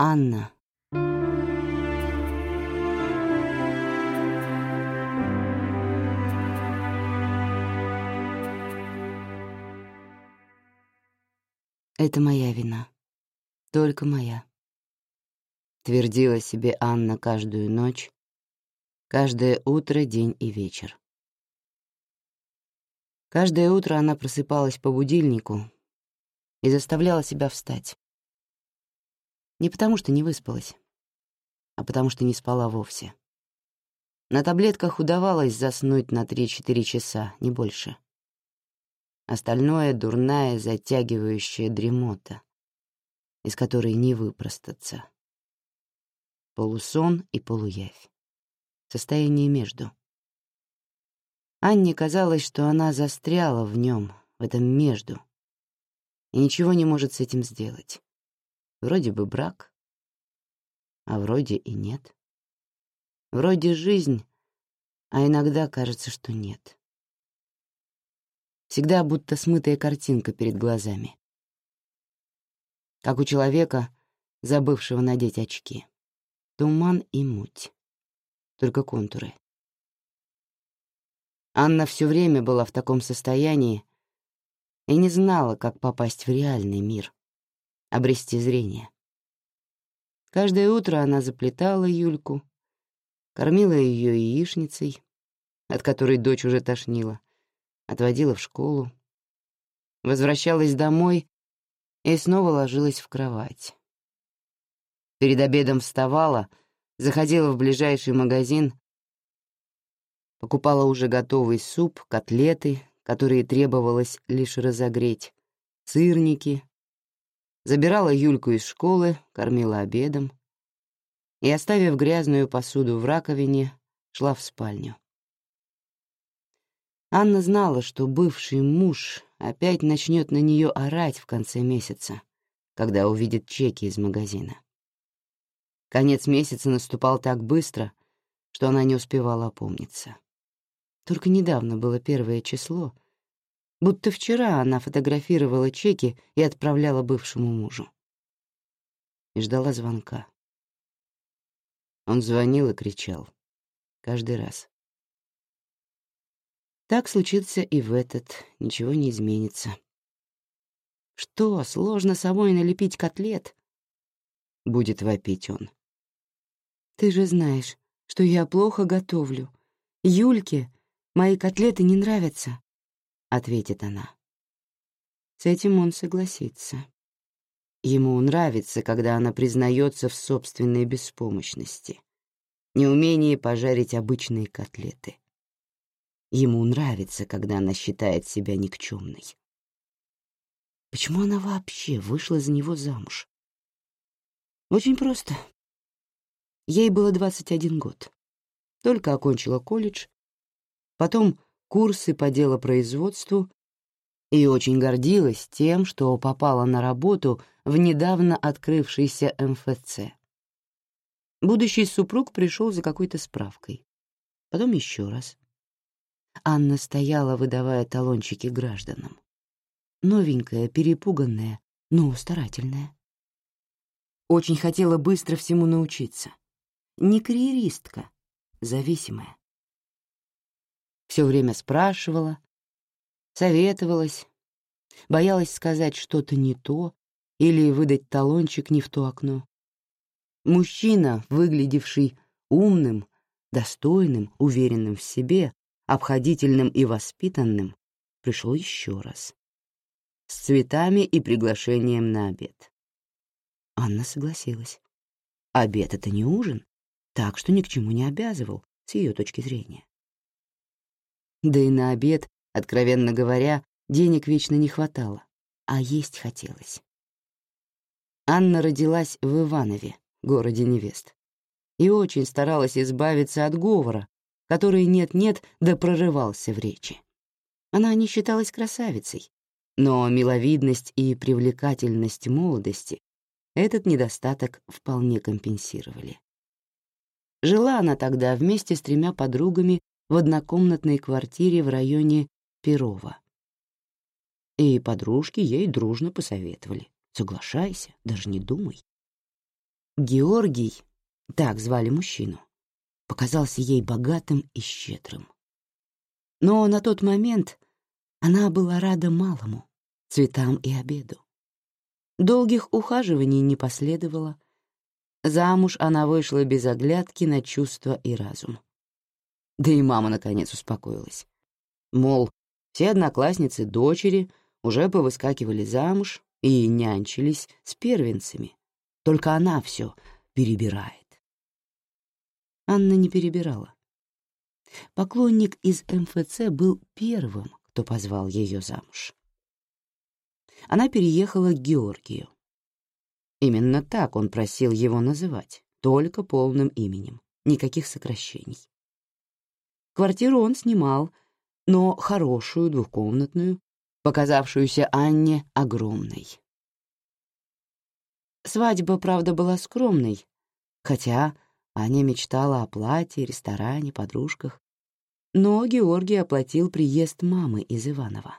Анна. Это моя вина. Только моя. Твердила себе Анна каждую ночь, каждое утро, день и вечер. Каждое утро она просыпалась по будильнику и заставляла себя встать. Не потому что не выспалась, а потому что не спала вовсе. На таблетках удавалось заснуть на 3-4 часа, не больше. Остальное — дурная, затягивающая дремота, из которой не выпростаться. Полусон и полуявь. Состояние между. Анне казалось, что она застряла в нем, в этом между, и ничего не может с этим сделать. Вроде бы брак, а вроде и нет. Вроде жизнь, а иногда кажется, что нет. Всегда будто смытая картинка перед глазами. Как у человека, забывшего надеть очки. Туман и муть. Только контуры. Анна все время была в таком состоянии и не знала, как попасть в реальный мир, обрести зрение. Каждое утро она заплетала Юльку, кормила ее яичницей, от которой дочь уже тошнила, отводила в школу, возвращалась домой и снова ложилась в кровать. Перед обедом вставала, заходила в ближайший магазин, покупала уже готовый суп, котлеты, которые требовалось лишь разогреть, сырники, забирала Юльку из школы, кормила обедом и, оставив грязную посуду в раковине, шла в спальню. Анна знала, что бывший муж опять начнет на нее орать в конце месяца, когда увидит чеки из магазина. Конец месяца наступал так быстро, что она не успевала опомниться. Только недавно было первое число, будто вчера она фотографировала чеки и отправляла бывшему мужу. И ждала звонка. Он звонил и кричал. Каждый раз. Так случится и в этот, ничего не изменится. Что, сложно самой налепить котлет? Будет вопить он. Ты же знаешь, что я плохо готовлю. Юльке мои котлеты не нравятся, — ответит она. С этим он согласится. Ему нравится, когда она признается в собственной беспомощности, неумении пожарить обычные котлеты. Ему нравится, когда она считает себя никчемной. Почему она вообще вышла за него замуж? Очень просто. Ей было 21 год. Только окончила колледж, потом курсы по делопроизводству и очень гордилась тем, что попала на работу в недавно открывшийся МФЦ. Будущий супруг пришел за какой-то справкой. Потом еще раз. Анна стояла, выдавая талончики гражданам. Новенькая, перепуганная, но старательная. Очень хотела быстро всему научиться. Не карьеристка, зависимая. Все время спрашивала, советовалась, боялась сказать что-то не то или выдать талончик не в то окно. Мужчина, выглядевший умным, достойным, уверенным в себе, обходительным и воспитанным, пришел еще раз. С цветами и приглашением на обед. Анна согласилась. Обед — это не ужин, так что ни к чему не обязывал, с ее точки зрения. Да и на обед, откровенно говоря, денег вечно не хватало, а есть хотелось. Анна родилась в Иванове, городе невест, и очень старалась избавиться от говора, который нет-нет да прорывался в речи. Она не считалась красавицей, но миловидность и привлекательность молодости этот недостаток вполне компенсировали. Жила она тогда вместе с тремя подругами в однокомнатной квартире в районе Перова. И подружки ей дружно посоветовали. Соглашайся, даже не думай. Георгий, так звали мужчину, показался ей богатым и щедрым. Но на тот момент она была рада малому — цветам и обеду. Долгих ухаживаний не последовало. Замуж она вышла без оглядки на чувства и разум. Да и мама, наконец, успокоилась. Мол, все одноклассницы дочери уже повыскакивали замуж и нянчились с первенцами. Только она все перебирает. Анна не перебирала. Поклонник из МФЦ был первым, кто позвал ее замуж. Она переехала к Георгию. Именно так он просил его называть, только полным именем, никаких сокращений. Квартиру он снимал, но хорошую, двухкомнатную, показавшуюся Анне огромной. Свадьба, правда, была скромной, хотя Аня мечтала о платье, ресторане, подружках. Но Георгий оплатил приезд мамы из Иванова.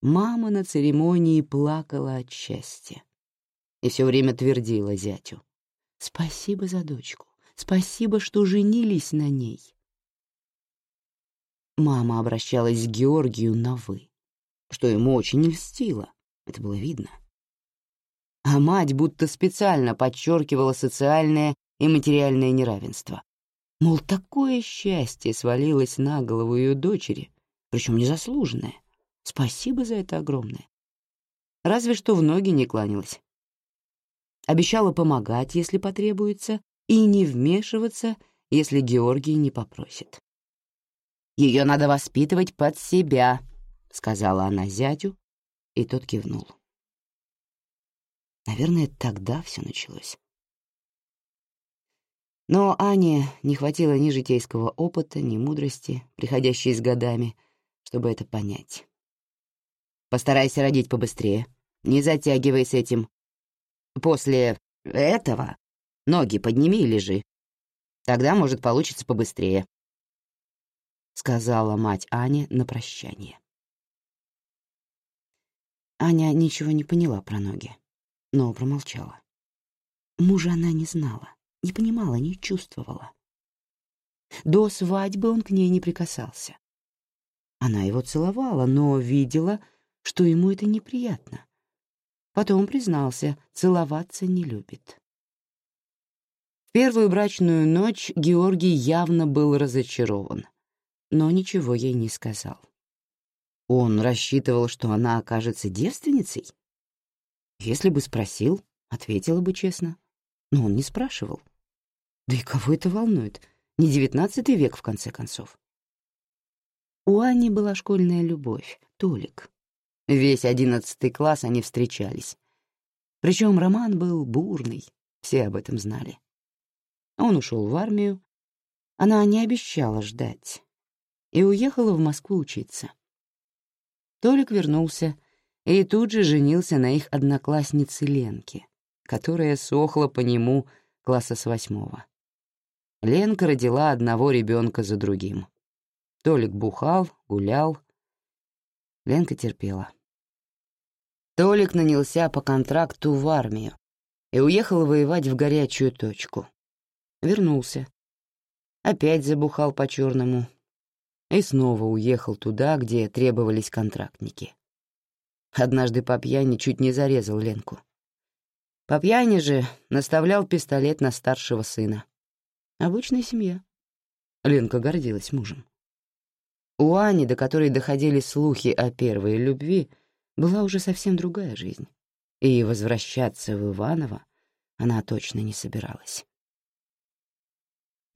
Мама на церемонии плакала от счастья и все время твердила зятю. «Спасибо за дочку, спасибо, что женились на ней». Мама обращалась к Георгию на «вы», что ему очень льстило, это было видно. А мать будто специально подчеркивала социальное и материальное неравенство. Мол, такое счастье свалилось на голову ее дочери, причем незаслуженное. Спасибо за это огромное. Разве что в ноги не кланялась. Обещала помогать, если потребуется, и не вмешиваться, если Георгий не попросит. «Ее надо воспитывать под себя», — сказала она зятю, и тот кивнул. Наверное, тогда все началось. Но Ане не хватило ни житейского опыта, ни мудрости, приходящей с годами, чтобы это понять. «Постарайся родить побыстрее. Не затягивай с этим. После этого ноги подними и лежи. Тогда, может, получится побыстрее», — сказала мать Ане на прощание. Аня ничего не поняла про ноги, но промолчала. Мужа она не знала не понимала, не чувствовала. До свадьбы он к ней не прикасался. Она его целовала, но видела, что ему это неприятно. Потом признался, целоваться не любит. В первую брачную ночь Георгий явно был разочарован, но ничего ей не сказал. Он рассчитывал, что она окажется девственницей? Если бы спросил, ответила бы честно. Но он не спрашивал. Да и кого это волнует? Не девятнадцатый век, в конце концов. У Ани была школьная любовь, Толик. Весь одиннадцатый класс они встречались. Причем роман был бурный, все об этом знали. Он ушел в армию, она не обещала ждать и уехала в Москву учиться. Толик вернулся и тут же женился на их однокласснице Ленке, которая сохла по нему класса с восьмого. Ленка родила одного ребенка за другим. Толик бухал, гулял. Ленка терпела. Толик нанялся по контракту в армию и уехал воевать в горячую точку. Вернулся. Опять забухал по-черному. И снова уехал туда, где требовались контрактники. Однажды по пьяни чуть не зарезал Ленку. По пьяни же наставлял пистолет на старшего сына. Обычная семья. Ленка гордилась мужем. У Ани, до которой доходили слухи о первой любви, была уже совсем другая жизнь. И возвращаться в Иваново она точно не собиралась.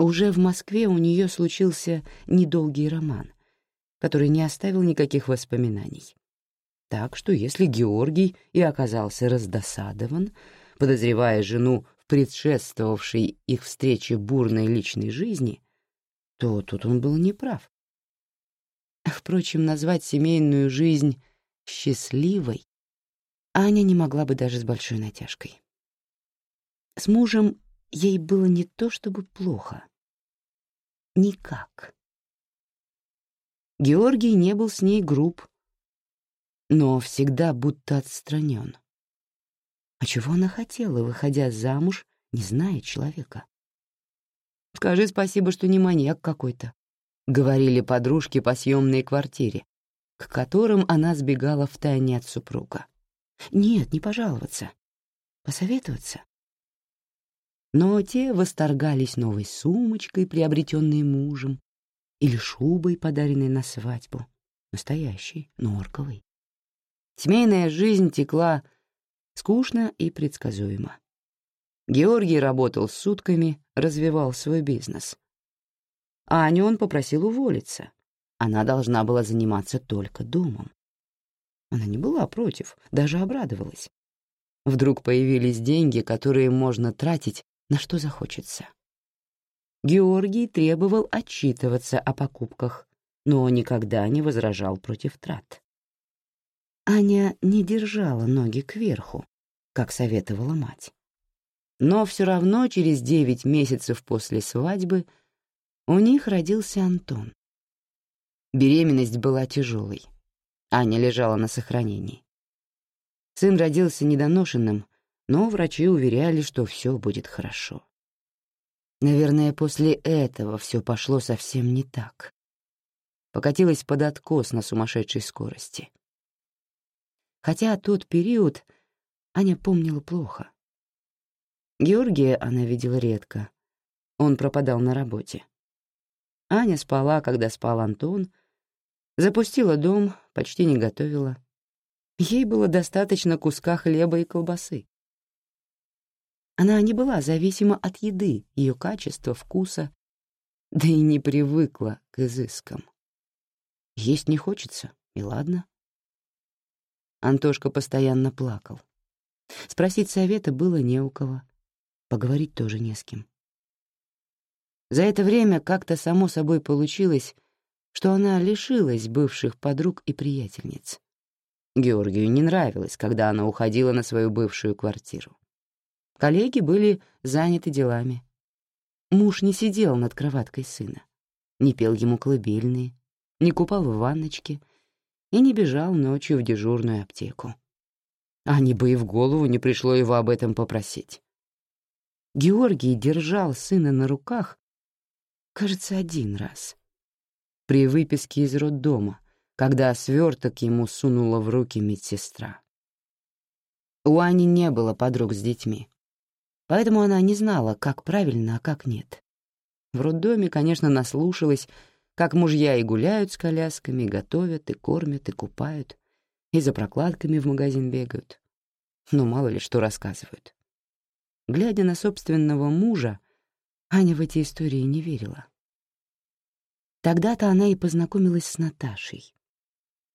Уже в Москве у нее случился недолгий роман, который не оставил никаких воспоминаний. Так что если Георгий и оказался раздосадован, подозревая жену предшествовавшей их встрече бурной личной жизни, то тут он был неправ. Впрочем, назвать семейную жизнь счастливой Аня не могла бы даже с большой натяжкой. С мужем ей было не то чтобы плохо. Никак. Георгий не был с ней груб, но всегда будто отстранен. А чего она хотела, выходя замуж не знает человека. «Скажи спасибо, что не маньяк какой-то», — говорили подружки по съемной квартире, к которым она сбегала втайне от супруга. «Нет, не пожаловаться. Посоветоваться». Но те восторгались новой сумочкой, приобретенной мужем, или шубой, подаренной на свадьбу, настоящей, норковой. Семейная жизнь текла скучно и предсказуемо. Георгий работал сутками, развивал свой бизнес. Аню он попросил уволиться. Она должна была заниматься только домом. Она не была против, даже обрадовалась. Вдруг появились деньги, которые можно тратить на что захочется. Георгий требовал отчитываться о покупках, но никогда не возражал против трат. Аня не держала ноги кверху, как советовала мать. Но все равно через девять месяцев после свадьбы у них родился Антон. Беременность была тяжелой. Аня лежала на сохранении. Сын родился недоношенным, но врачи уверяли, что все будет хорошо. Наверное, после этого все пошло совсем не так. Покатилась под откос на сумасшедшей скорости. Хотя тот период Аня помнила плохо. Георгия она видела редко. Он пропадал на работе. Аня спала, когда спал Антон, запустила дом, почти не готовила. Ей было достаточно куска хлеба и колбасы. Она не была зависима от еды, ее качества, вкуса, да и не привыкла к изыскам. Есть не хочется, и ладно. Антошка постоянно плакал. Спросить совета было не у кого, поговорить тоже не с кем. За это время как-то само собой получилось, что она лишилась бывших подруг и приятельниц. Георгию не нравилось, когда она уходила на свою бывшую квартиру. Коллеги были заняты делами. Муж не сидел над кроваткой сына, не пел ему колыбельные, не купал в ванночке и не бежал ночью в дежурную аптеку. Ане бы и в голову не пришло его об этом попросить. Георгий держал сына на руках, кажется, один раз. При выписке из роддома, когда сверток ему сунула в руки медсестра. У Ани не было подруг с детьми, поэтому она не знала, как правильно, а как нет. В роддоме, конечно, наслушалась, как мужья и гуляют с колясками, готовят и кормят, и купают, и за прокладками в магазин бегают. Ну, мало ли что рассказывают. Глядя на собственного мужа, Аня в эти истории не верила. Тогда-то она и познакомилась с Наташей.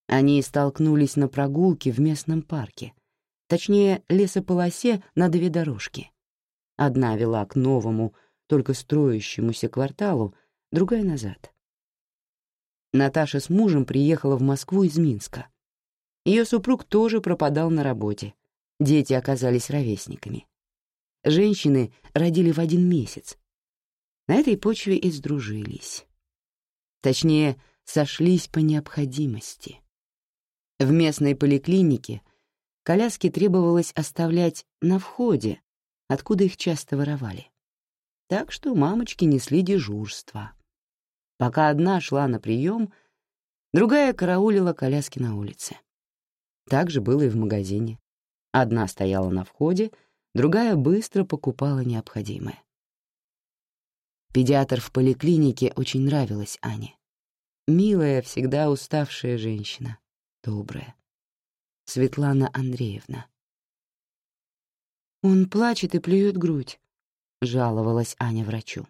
Они столкнулись на прогулке в местном парке, точнее, лесополосе на две дорожки. Одна вела к новому, только строящемуся кварталу, другая — назад. Наташа с мужем приехала в Москву из Минска. Ее супруг тоже пропадал на работе. Дети оказались ровесниками. Женщины родили в один месяц. На этой почве и сдружились. Точнее, сошлись по необходимости. В местной поликлинике коляски требовалось оставлять на входе, откуда их часто воровали. Так что мамочки несли дежурство. Пока одна шла на прием, другая караулила коляски на улице. Так же было и в магазине. Одна стояла на входе, другая быстро покупала необходимое. Педиатр в поликлинике очень нравилась Ане. Милая, всегда уставшая женщина, добрая. Светлана Андреевна. «Он плачет и плюет грудь», — жаловалась Аня врачу.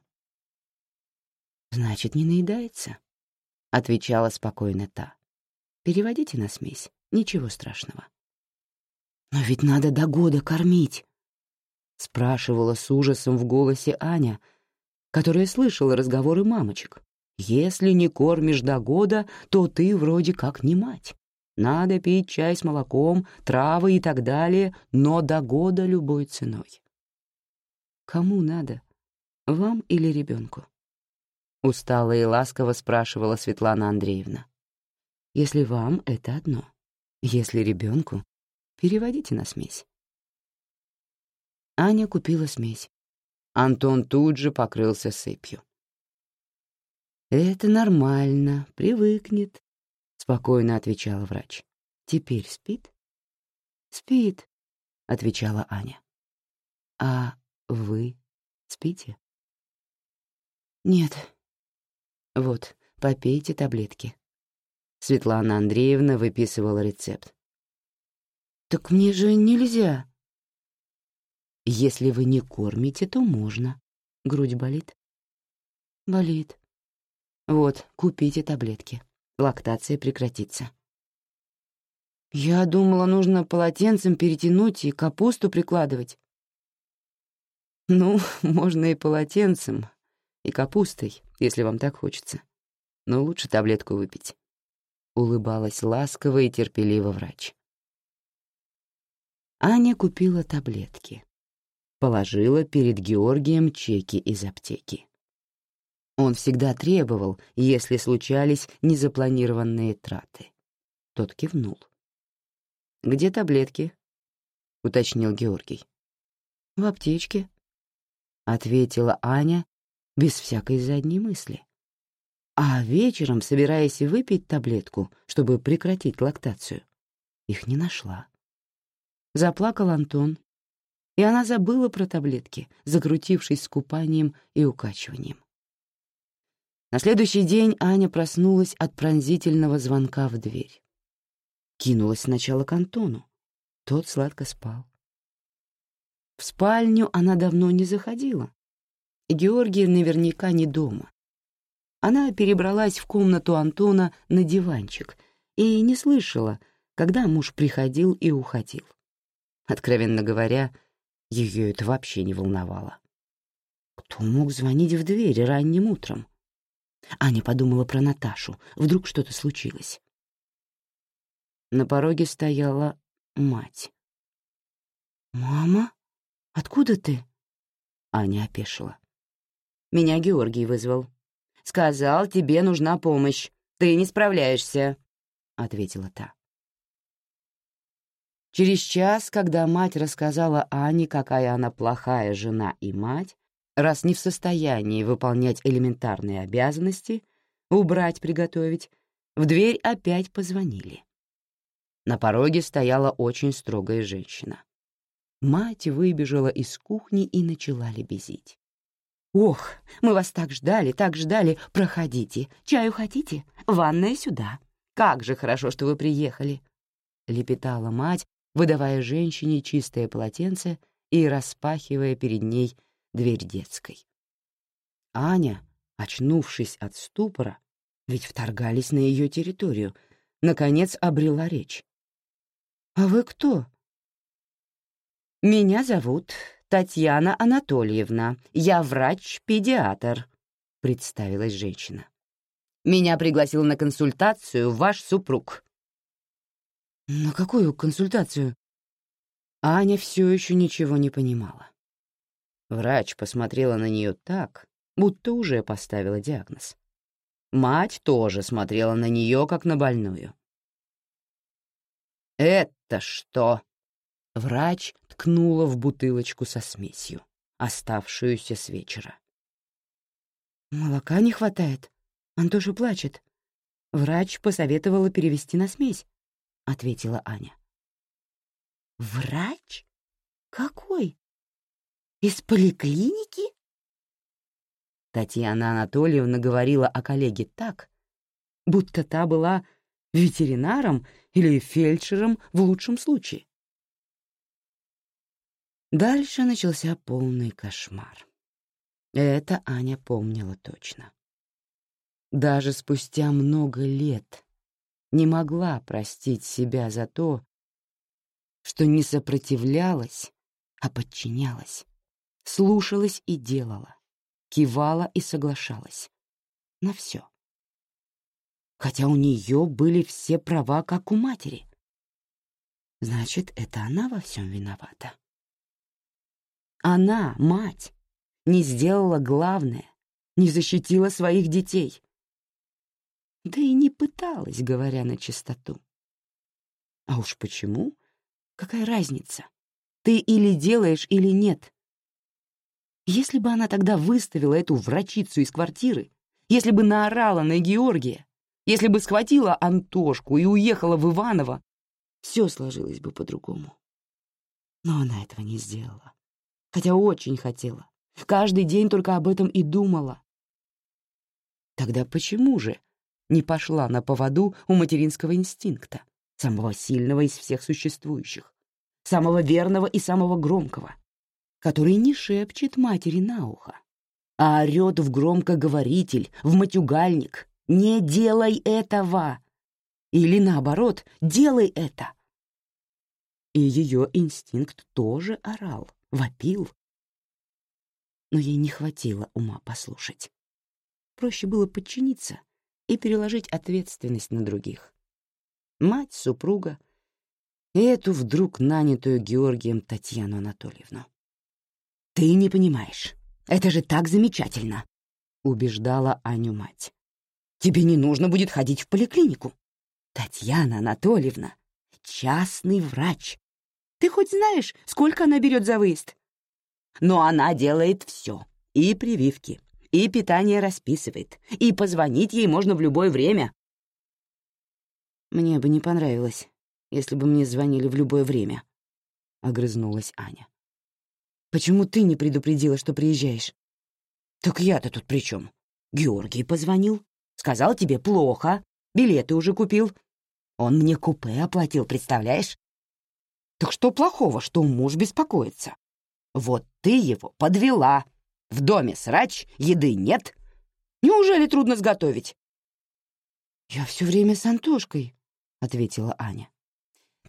«Значит, не наедается», — отвечала спокойно та. «Переводите на смесь, ничего страшного». «Но ведь надо до года кормить», — спрашивала с ужасом в голосе Аня, которая слышала разговоры мамочек. «Если не кормишь до года, то ты вроде как не мать. Надо пить чай с молоком, травы и так далее, но до года любой ценой». «Кому надо? Вам или ребенку? Устало и ласково спрашивала Светлана Андреевна. «Если вам, это одно. Если ребенку, переводите на смесь». Аня купила смесь, Антон тут же покрылся сыпью. «Это нормально, привыкнет», — спокойно отвечала врач. «Теперь спит?» «Спит», — отвечала Аня. «А вы спите?» «Нет». «Вот, попейте таблетки». Светлана Андреевна выписывала рецепт. «Так мне же нельзя», если вы не кормите, то можно. Грудь болит? Болит. Вот, купите таблетки. Лактация прекратится. Я думала, нужно полотенцем перетянуть и капусту прикладывать. Ну, можно и полотенцем, и капустой, если вам так хочется. Но лучше таблетку выпить. Улыбалась ласково и терпеливо врач. Аня купила таблетки положила перед Георгием чеки из аптеки. Он всегда требовал, если случались незапланированные траты. Тот кивнул. «Где таблетки?» — уточнил Георгий. «В аптечке», — ответила Аня без всякой задней мысли. А вечером, собираясь выпить таблетку, чтобы прекратить лактацию, их не нашла. Заплакал Антон, и она забыла про таблетки, закрутившись с купанием и укачиванием. На следующий день Аня проснулась от пронзительного звонка в дверь. Кинулась сначала к Антону. Тот сладко спал. В спальню она давно не заходила. Георгий наверняка не дома. Она перебралась в комнату Антона на диванчик и не слышала, когда муж приходил и уходил. Откровенно говоря, ее это вообще не волновало. Кто мог звонить в дверь ранним утром? Аня подумала про Наташу. Вдруг что-то случилось. На пороге стояла мать. «Мама? Откуда ты?» Аня опешила. «Меня Георгий вызвал. Сказал, тебе нужна помощь. Ты не справляешься», — ответила та. Через час, когда мать рассказала Ане, какая она плохая жена и мать, раз не в состоянии выполнять элементарные обязанности, убрать, приготовить, в дверь опять позвонили. На пороге стояла очень строгая женщина. Мать выбежала из кухни и начала лебезить. «Ох, мы вас так ждали, так ждали. Проходите. Чаю хотите? Ванная сюда. Как же хорошо, что вы приехали!» — лепетала мать, выдавая женщине чистое полотенце и распахивая перед ней дверь детской. Аня, очнувшись от ступора, ведь вторгались на ее территорию, наконец обрела речь. «А вы кто?» «Меня зовут Татьяна Анатольевна. Я врач-педиатр», — представилась женщина. «Меня пригласил на консультацию ваш супруг. «На какую консультацию?» Аня все еще ничего не понимала. Врач посмотрела на нее так, будто уже поставила диагноз. Мать тоже смотрела на нее, как на больную. «Это что?» Врач ткнула в бутылочку со смесью, оставшуюся с вечера. «Молока не хватает. Антоша плачет. Врач посоветовала перевести на смесь ответила Аня. Врач? Какой? Из поликлиники? Татьяна Анатольевна говорила о коллеге так, будто та была ветеринаром или фельдшером в лучшем случае. Дальше начался полный кошмар. Это Аня помнила точно. Даже спустя много лет не могла простить себя за то, что не сопротивлялась, а подчинялась, слушалась и делала, кивала и соглашалась. На все. Хотя у нее были все права, как у матери. Значит, это она во всем виновата. Она, мать, не сделала главное, не защитила своих детей, да и не пыталась, говоря на чистоту. А уж почему? Какая разница? Ты или делаешь, или нет. Если бы она тогда выставила эту врачицу из квартиры, если бы наорала на Георгия, если бы схватила Антошку и уехала в Иваново, все сложилось бы по-другому. Но она этого не сделала. Хотя очень хотела. Каждый день только об этом и думала. Тогда почему же не пошла на поводу у материнского инстинкта, самого сильного из всех существующих, самого верного и самого громкого, который не шепчет матери на ухо, а орёт в громкоговоритель, в матюгальник «Не делай этого!» Или наоборот «Делай это!» И ее инстинкт тоже орал, вопил. Но ей не хватило ума послушать. Проще было подчиниться и переложить ответственность на других. Мать, супруга эту вдруг нанятую Георгием Татьяну Анатольевну. «Ты не понимаешь. Это же так замечательно!» — убеждала Аню мать. «Тебе не нужно будет ходить в поликлинику. Татьяна Анатольевна — частный врач. Ты хоть знаешь, сколько она берет за выезд? Но она делает все. И прививки, и питание расписывает, и позвонить ей можно в любое время. Мне бы не понравилось, если бы мне звонили в любое время, — огрызнулась Аня. Почему ты не предупредила, что приезжаешь? Так я-то тут при чем? Георгий позвонил, сказал тебе плохо, билеты уже купил. Он мне купе оплатил, представляешь? Так что плохого, что муж беспокоится? Вот ты его подвела. В доме срач, еды нет. Неужели трудно сготовить? «Я все время с Антошкой», — ответила Аня.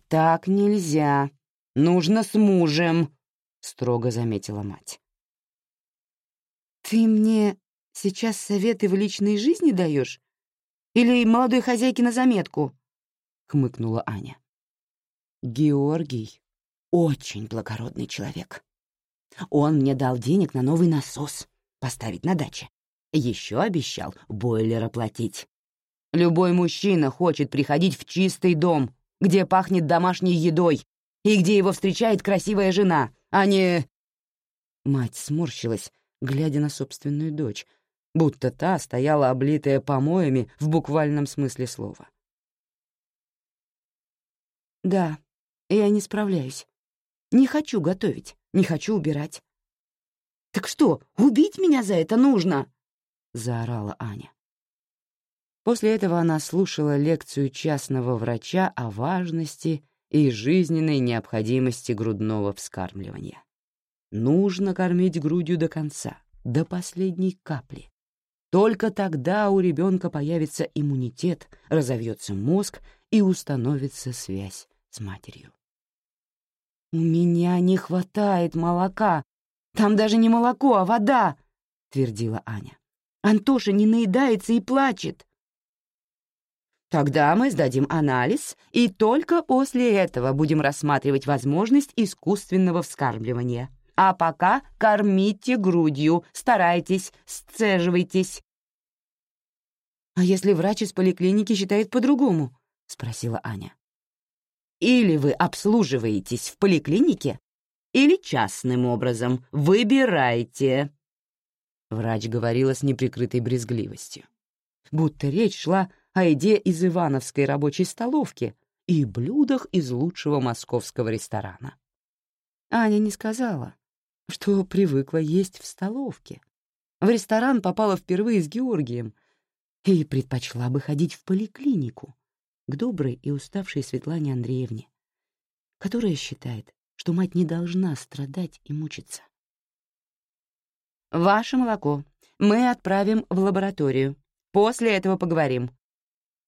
«Так нельзя. Нужно с мужем», — строго заметила мать. «Ты мне сейчас советы в личной жизни даешь? Или молодой хозяйке на заметку?» — хмыкнула Аня. «Георгий очень благородный человек. Он мне дал денег на новый насос поставить на даче. Еще обещал бойлер оплатить. Любой мужчина хочет приходить в чистый дом, где пахнет домашней едой и где его встречает красивая жена, а не...» Мать сморщилась, глядя на собственную дочь, будто та стояла облитая помоями в буквальном смысле слова. «Да, я не справляюсь. Не хочу готовить, не хочу убирать. «Так что, убить меня за это нужно?» — заорала Аня. После этого она слушала лекцию частного врача о важности и жизненной необходимости грудного вскармливания. Нужно кормить грудью до конца, до последней капли. Только тогда у ребенка появится иммунитет, разовьется мозг и установится связь с матерью. «У меня не хватает молока. Там даже не молоко, а вода», — твердила Аня. «Антоша не наедается и плачет». Тогда мы сдадим анализ, и только после этого будем рассматривать возможность искусственного вскармливания. А пока кормите грудью, старайтесь, сцеживайтесь. «А если врач из поликлиники считает по-другому?» — спросила Аня. Или вы обслуживаетесь в поликлинике, или частным образом. Выбирайте. Врач говорила с неприкрытой брезгливостью. Будто речь шла о еде из Ивановской рабочей столовки и блюдах из лучшего московского ресторана. Аня не сказала, что привыкла есть в столовке. В ресторан попала впервые с Георгием и предпочла бы ходить в поликлинику, к доброй и уставшей Светлане Андреевне, которая считает, что мать не должна страдать и мучиться. «Ваше молоко мы отправим в лабораторию. После этого поговорим», —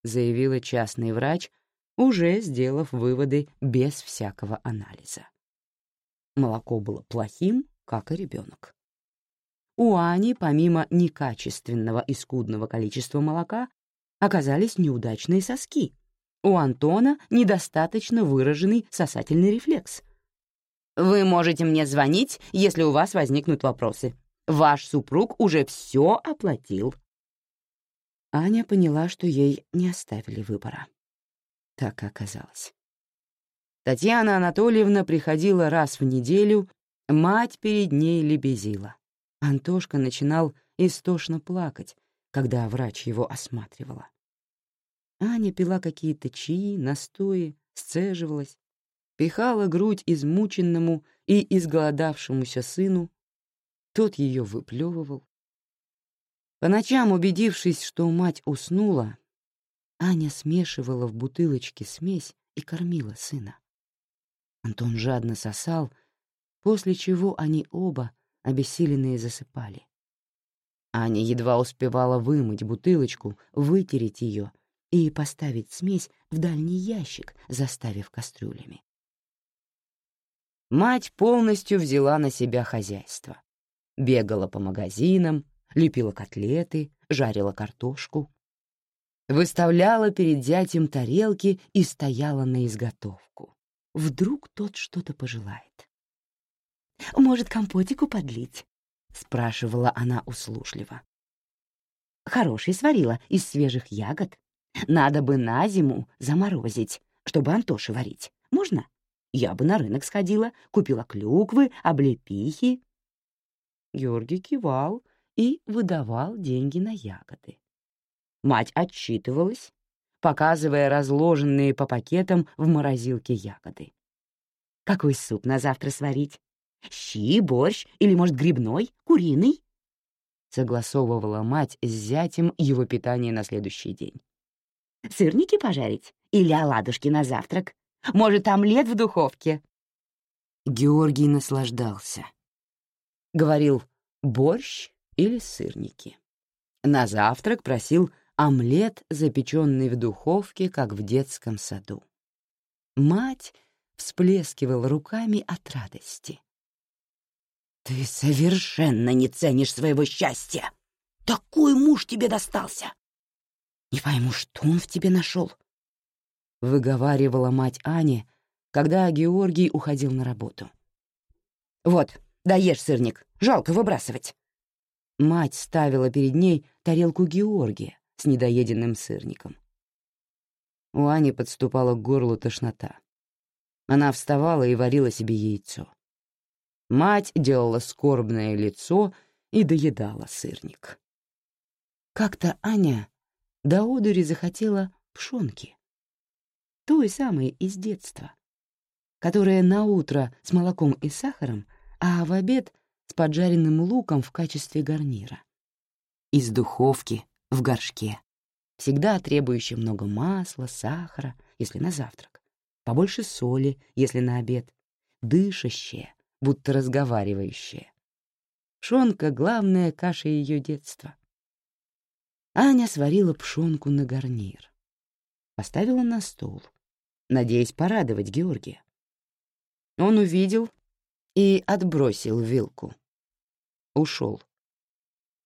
заявила частный врач, уже сделав выводы без всякого анализа. Молоко было плохим, как и ребенок. У Ани, помимо некачественного и скудного количества молока, оказались неудачные соски, у Антона недостаточно выраженный сосательный рефлекс. Вы можете мне звонить, если у вас возникнут вопросы. Ваш супруг уже все оплатил. Аня поняла, что ей не оставили выбора. Так оказалось. Татьяна Анатольевна приходила раз в неделю, мать перед ней лебезила. Антошка начинал истошно плакать, когда врач его осматривала. Аня пила какие-то чаи, настои, сцеживалась, пихала грудь измученному и изголодавшемуся сыну, тот ее выплевывал. По ночам, убедившись, что мать уснула, Аня смешивала в бутылочке смесь и кормила сына. Антон жадно сосал, после чего они оба, обессиленные, засыпали. Аня едва успевала вымыть бутылочку, вытереть ее и поставить смесь в дальний ящик, заставив кастрюлями. Мать полностью взяла на себя хозяйство. Бегала по магазинам, лепила котлеты, жарила картошку. Выставляла перед зятем тарелки и стояла на изготовку. Вдруг тот что-то пожелает. «Может, компотику подлить?» — спрашивала она услужливо. «Хороший сварила из свежих ягод. Надо бы на зиму заморозить, чтобы Антоше варить. Можно? Я бы на рынок сходила, купила клюквы, облепихи». Георгий кивал и выдавал деньги на ягоды. Мать отчитывалась, показывая разложенные по пакетам в морозилке ягоды. «Какой суп на завтра сварить? Щи, борщ или, может, грибной, куриный?» Согласовывала мать с зятем его питание на следующий день. «Сырники пожарить? Или оладушки на завтрак? Может, омлет в духовке?» Георгий наслаждался. Говорил «борщ или сырники». На завтрак просил омлет, запеченный в духовке, как в детском саду. Мать всплескивала руками от радости. «Ты совершенно не ценишь своего счастья! Такой муж тебе достался! Не пойму, что он в тебе нашел!» Выговаривала мать Ани, когда Георгий уходил на работу. «Вот, доешь сырник, жалко выбрасывать!» Мать ставила перед ней тарелку Георгия, с недоеденным сырником. У Ани подступала к горлу тошнота. Она вставала и варила себе яйцо. Мать делала скорбное лицо и доедала сырник. Как-то Аня до одури захотела пшонки. Той самой из детства, которая на утро с молоком и сахаром, а в обед с поджаренным луком в качестве гарнира. Из духовки в горшке, всегда требующий много масла, сахара, если на завтрак, побольше соли, если на обед, дышащее, будто разговаривающее. Пшонка — главная каша ее детства. Аня сварила пшонку на гарнир. Поставила на стол, надеясь порадовать Георгия. Он увидел и отбросил вилку. Ушел.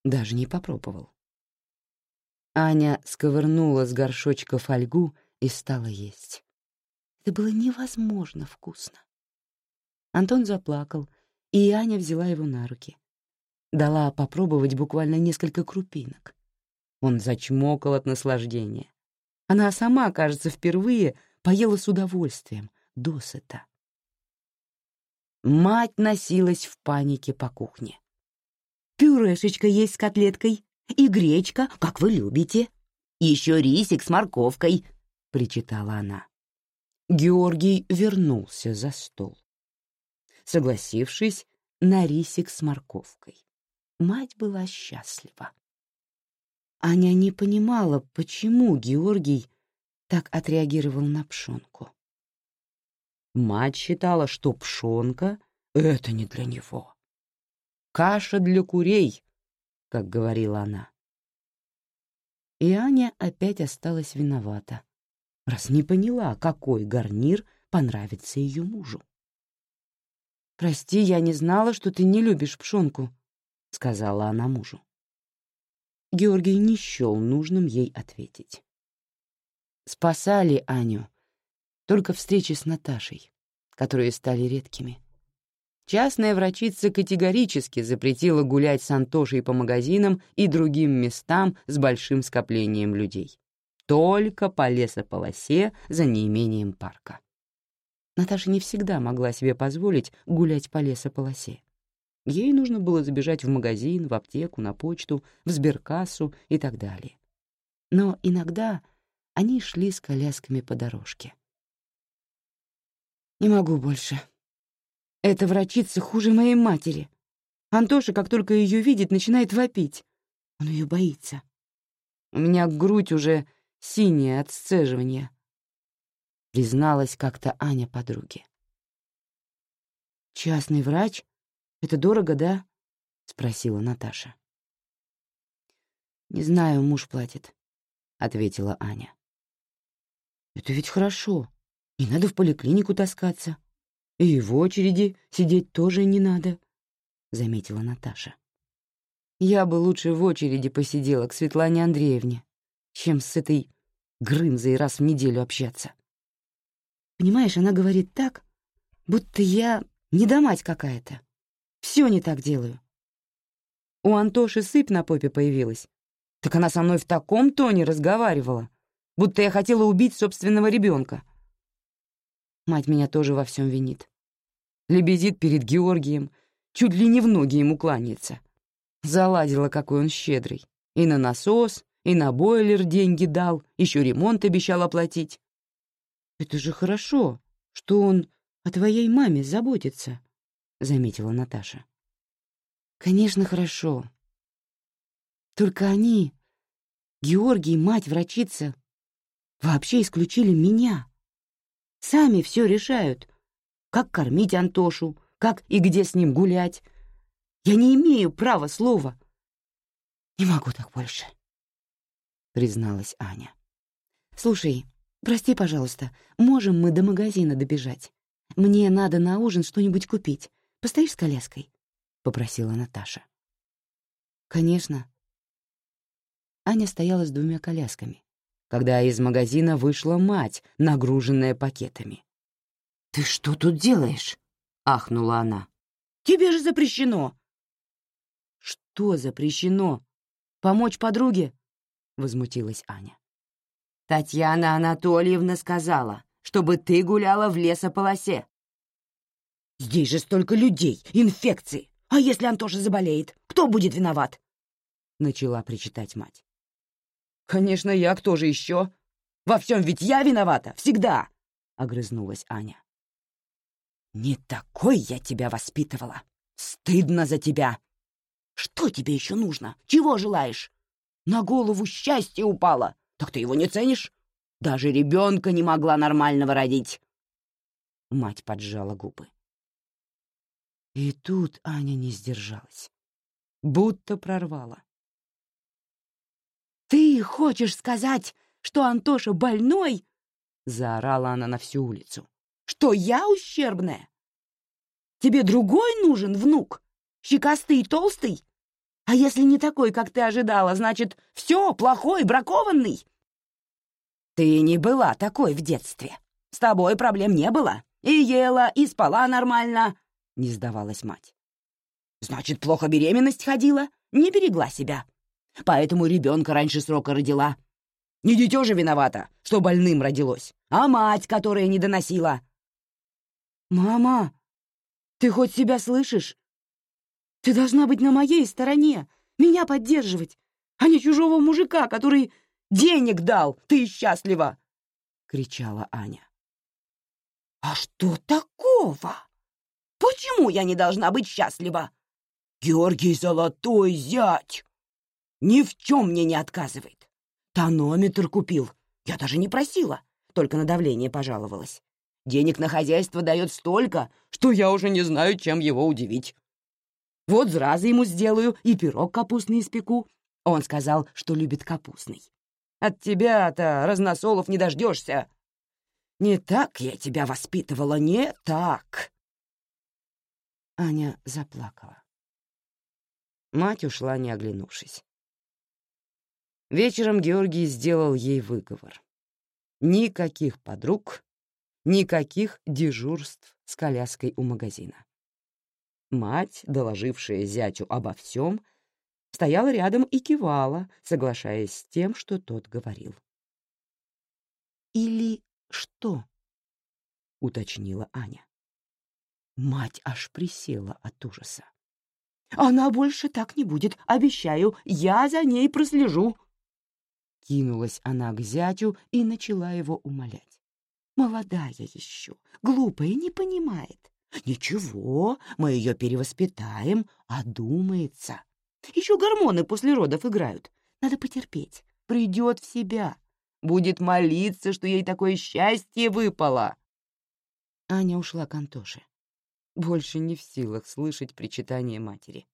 Даже не попробовал. Аня сковырнула с горшочка фольгу и стала есть. Это было невозможно вкусно. Антон заплакал, и Аня взяла его на руки. Дала попробовать буквально несколько крупинок. Он зачмокал от наслаждения. Она сама, кажется, впервые поела с удовольствием, досыта. Мать носилась в панике по кухне. «Пюрешечка есть с котлеткой», и гречка, как вы любите. Еще рисик с морковкой», — причитала она. Георгий вернулся за стол. Согласившись на рисик с морковкой, мать была счастлива. Аня не понимала, почему Георгий так отреагировал на пшонку. Мать считала, что пшонка — это не для него. Каша для курей, как говорила она. И Аня опять осталась виновата, раз не поняла, какой гарнир понравится ее мужу. «Прости, я не знала, что ты не любишь пшенку», — сказала она мужу. Георгий не счел нужным ей ответить. Спасали Аню только встречи с Наташей, которые стали редкими. Частная врачица категорически запретила гулять с Антошей по магазинам и другим местам с большим скоплением людей. Только по лесополосе за неимением парка. Наташа не всегда могла себе позволить гулять по лесополосе. Ей нужно было забежать в магазин, в аптеку, на почту, в сберкассу и так далее. Но иногда они шли с колясками по дорожке. «Не могу больше. Эта врачица хуже моей матери. Антоша, как только ее видит, начинает вопить. Он ее боится. У меня грудь уже синяя от сцеживания», — призналась как-то Аня подруге. «Частный врач? Это дорого, да?» — спросила Наташа. «Не знаю, муж платит», — ответила Аня. «Это ведь хорошо. Не надо в поликлинику таскаться. И в очереди сидеть тоже не надо», — заметила Наташа. «Я бы лучше в очереди посидела к Светлане Андреевне, чем с этой Грымзой раз в неделю общаться. Понимаешь, она говорит так, будто я недомать какая-то. Все не так делаю. У Антоши сыпь на попе появилась. Так она со мной в таком тоне разговаривала, будто я хотела убить собственного ребенка. Мать меня тоже во всем винит. Лебезит перед Георгием, чуть ли не в ноги ему кланяется. Заладила, какой он щедрый. И на насос, и на бойлер деньги дал, еще ремонт обещал оплатить. «Это же хорошо, что он о твоей маме заботится», — заметила Наташа. «Конечно, хорошо. Только они, Георгий, мать, врачица, вообще исключили меня. Сами все решают, как кормить Антошу, как и где с ним гулять. Я не имею права слова. Не могу так больше» призналась Аня. «Слушай, прости, пожалуйста, можем мы до магазина добежать? Мне надо на ужин что-нибудь купить. Постоишь с коляской?» — попросила Наташа. «Конечно». Аня стояла с двумя колясками, когда из магазина вышла мать, нагруженная пакетами. «Ты что тут делаешь?» — ахнула она. «Тебе же запрещено!» «Что запрещено? Помочь подруге?» — возмутилась Аня. «Татьяна Анатольевна сказала, чтобы ты гуляла в лесополосе». «Здесь же столько людей, инфекции! А если Антоша заболеет, кто будет виноват?» — начала причитать мать. «Конечно, я, кто же еще? Во всем ведь я виновата, всегда!» — огрызнулась Аня. «Не такой я тебя воспитывала! Стыдно за тебя! Что тебе еще нужно? Чего желаешь? На голову счастье упало. Так ты его не ценишь? Даже ребенка не могла нормального родить. Мать поджала губы. И тут Аня не сдержалась. Будто прорвала. «Ты хочешь сказать, что Антоша больной?» — заорала она на всю улицу. «Что я ущербная? Тебе другой нужен, внук? Щекастый и толстый? А если не такой, как ты ожидала, значит, все, плохой, бракованный? Ты не была такой в детстве. С тобой проблем не было. И ела, и спала нормально, — не сдавалась мать. Значит, плохо беременность ходила, не берегла себя. Поэтому ребенка раньше срока родила. Не дитё же виновата, что больным родилось, а мать, которая не доносила. «Мама, ты хоть себя слышишь? Ты должна быть на моей стороне, меня поддерживать, а не чужого мужика, который денег дал, ты счастлива!» — кричала Аня. «А что такого? Почему я не должна быть счастлива? Георгий золотой зять! Ни в чем мне не отказывает. Тонометр купил, я даже не просила, только на давление пожаловалась. Денег на хозяйство дает столько, что я уже не знаю, чем его удивить. Вот зразы ему сделаю и пирог капустный испеку. Он сказал, что любит капустный. От тебя-то разносолов не дождешься. Не так я тебя воспитывала, не так. Аня заплакала. Мать ушла, не оглянувшись. Вечером Георгий сделал ей выговор. Никаких подруг, никаких дежурств с коляской у магазина. Мать, доложившая зятю обо всем, стояла рядом и кивала, соглашаясь с тем, что тот говорил. «Или что?» — уточнила Аня. Мать аж присела от ужаса. Она больше так не будет, обещаю, я за ней прослежу. Кинулась она к зятю и начала его умолять. Молодая еще, глупая, не понимает. Ничего, мы ее перевоспитаем, одумается. Еще гормоны после родов играют. Надо потерпеть. Придет в себя. Будет молиться, что ей такое счастье выпало. Аня ушла к Антоше. Больше не в силах слышать причитание матери.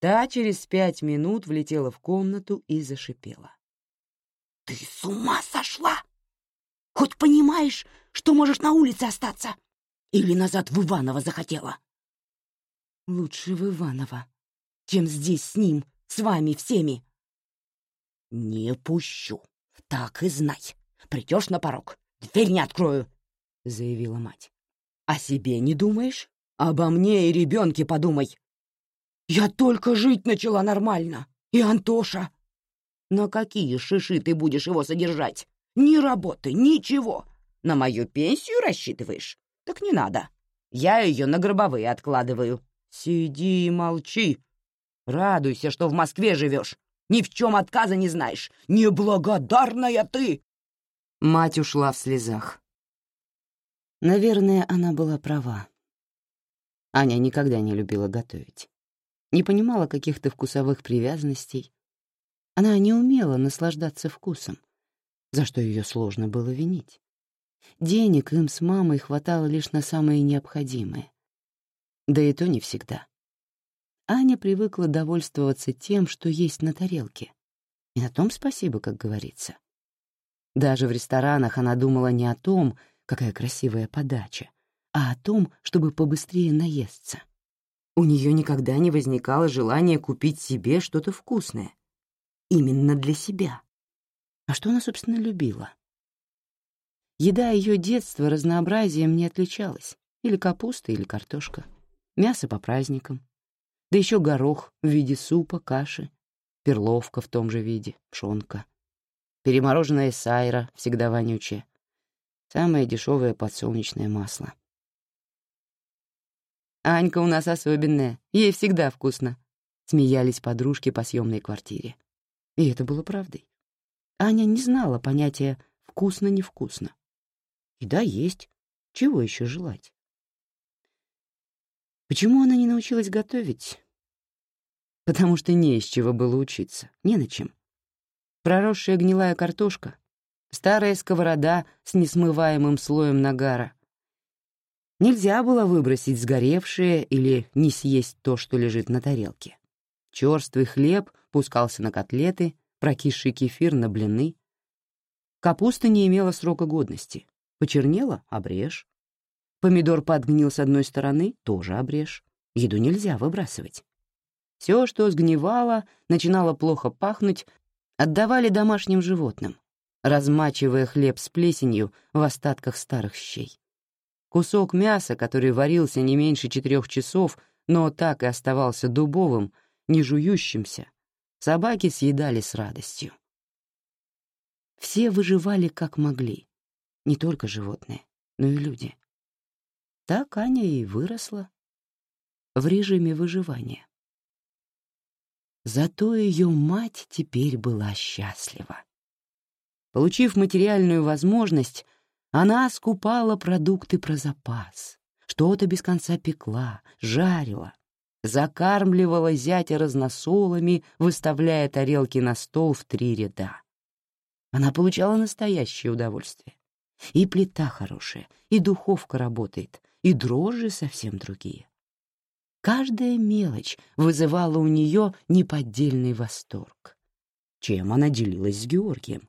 Та через пять минут влетела в комнату и зашипела. «Ты с ума сошла? Хоть понимаешь, что можешь на улице остаться? Или назад в Иваново захотела?» «Лучше в Иваново, чем здесь с ним, с вами всеми». «Не пущу, так и знай. Придешь на порог, дверь не открою», — заявила мать. «О себе не думаешь? Обо мне и ребенке подумай. Я только жить начала нормально. И Антоша. На какие шиши ты будешь его содержать? Ни работы, ничего. На мою пенсию рассчитываешь? Так не надо. Я ее на гробовые откладываю. Сиди и молчи. Радуйся, что в Москве живешь. Ни в чем отказа не знаешь. Неблагодарная ты!» Мать ушла в слезах. Наверное, она была права. Аня никогда не любила готовить. Не понимала каких-то вкусовых привязанностей. Она не умела наслаждаться вкусом, за что ее сложно было винить. Денег им с мамой хватало лишь на самое необходимое. Да и то не всегда. Аня привыкла довольствоваться тем, что есть на тарелке. И на том спасибо, как говорится. Даже в ресторанах она думала не о том, какая красивая подача, а о том, чтобы побыстрее наесться. У нее никогда не возникало желания купить себе что-то вкусное. Именно для себя. А что она, собственно, любила? Еда ее детства разнообразием не отличалась. Или капуста, или картошка. Мясо по праздникам. Да еще горох в виде супа, каши. Перловка в том же виде, пшонка. Перемороженная сайра, всегда вонючая. Самое дешевое подсолнечное масло. «Анька у нас особенная, ей всегда вкусно», — смеялись подружки по съемной квартире. И это было правдой. Аня не знала понятия «вкусно-невкусно». Еда есть. Чего еще желать? Почему она не научилась готовить? Потому что не из чего было учиться, не на чем. Проросшая гнилая картошка, старая сковорода с несмываемым слоем нагара. Нельзя было выбросить сгоревшее или не съесть то, что лежит на тарелке. Черствый хлеб пускался на котлеты, прокисший кефир на блины. Капуста не имела срока годности. Почернела — обрежь. Помидор подгнил с одной стороны — тоже обрежь. Еду нельзя выбрасывать. Все, что сгнивало, начинало плохо пахнуть, отдавали домашним животным, размачивая хлеб с плесенью в остатках старых щей. Кусок мяса, который варился не меньше четырех часов, но так и оставался дубовым, не жующимся, собаки съедали с радостью. Все выживали как могли, не только животные, но и люди. Так Аня и выросла в режиме выживания. Зато ее мать теперь была счастлива. Получив материальную возможность, она скупала продукты про запас, что-то без конца пекла, жарила, закармливала зятя разносолами, выставляя тарелки на стол в три ряда. Она получала настоящее удовольствие. И плита хорошая, и духовка работает, и дрожжи совсем другие. Каждая мелочь вызывала у нее неподдельный восторг. Чем она делилась с Георгием?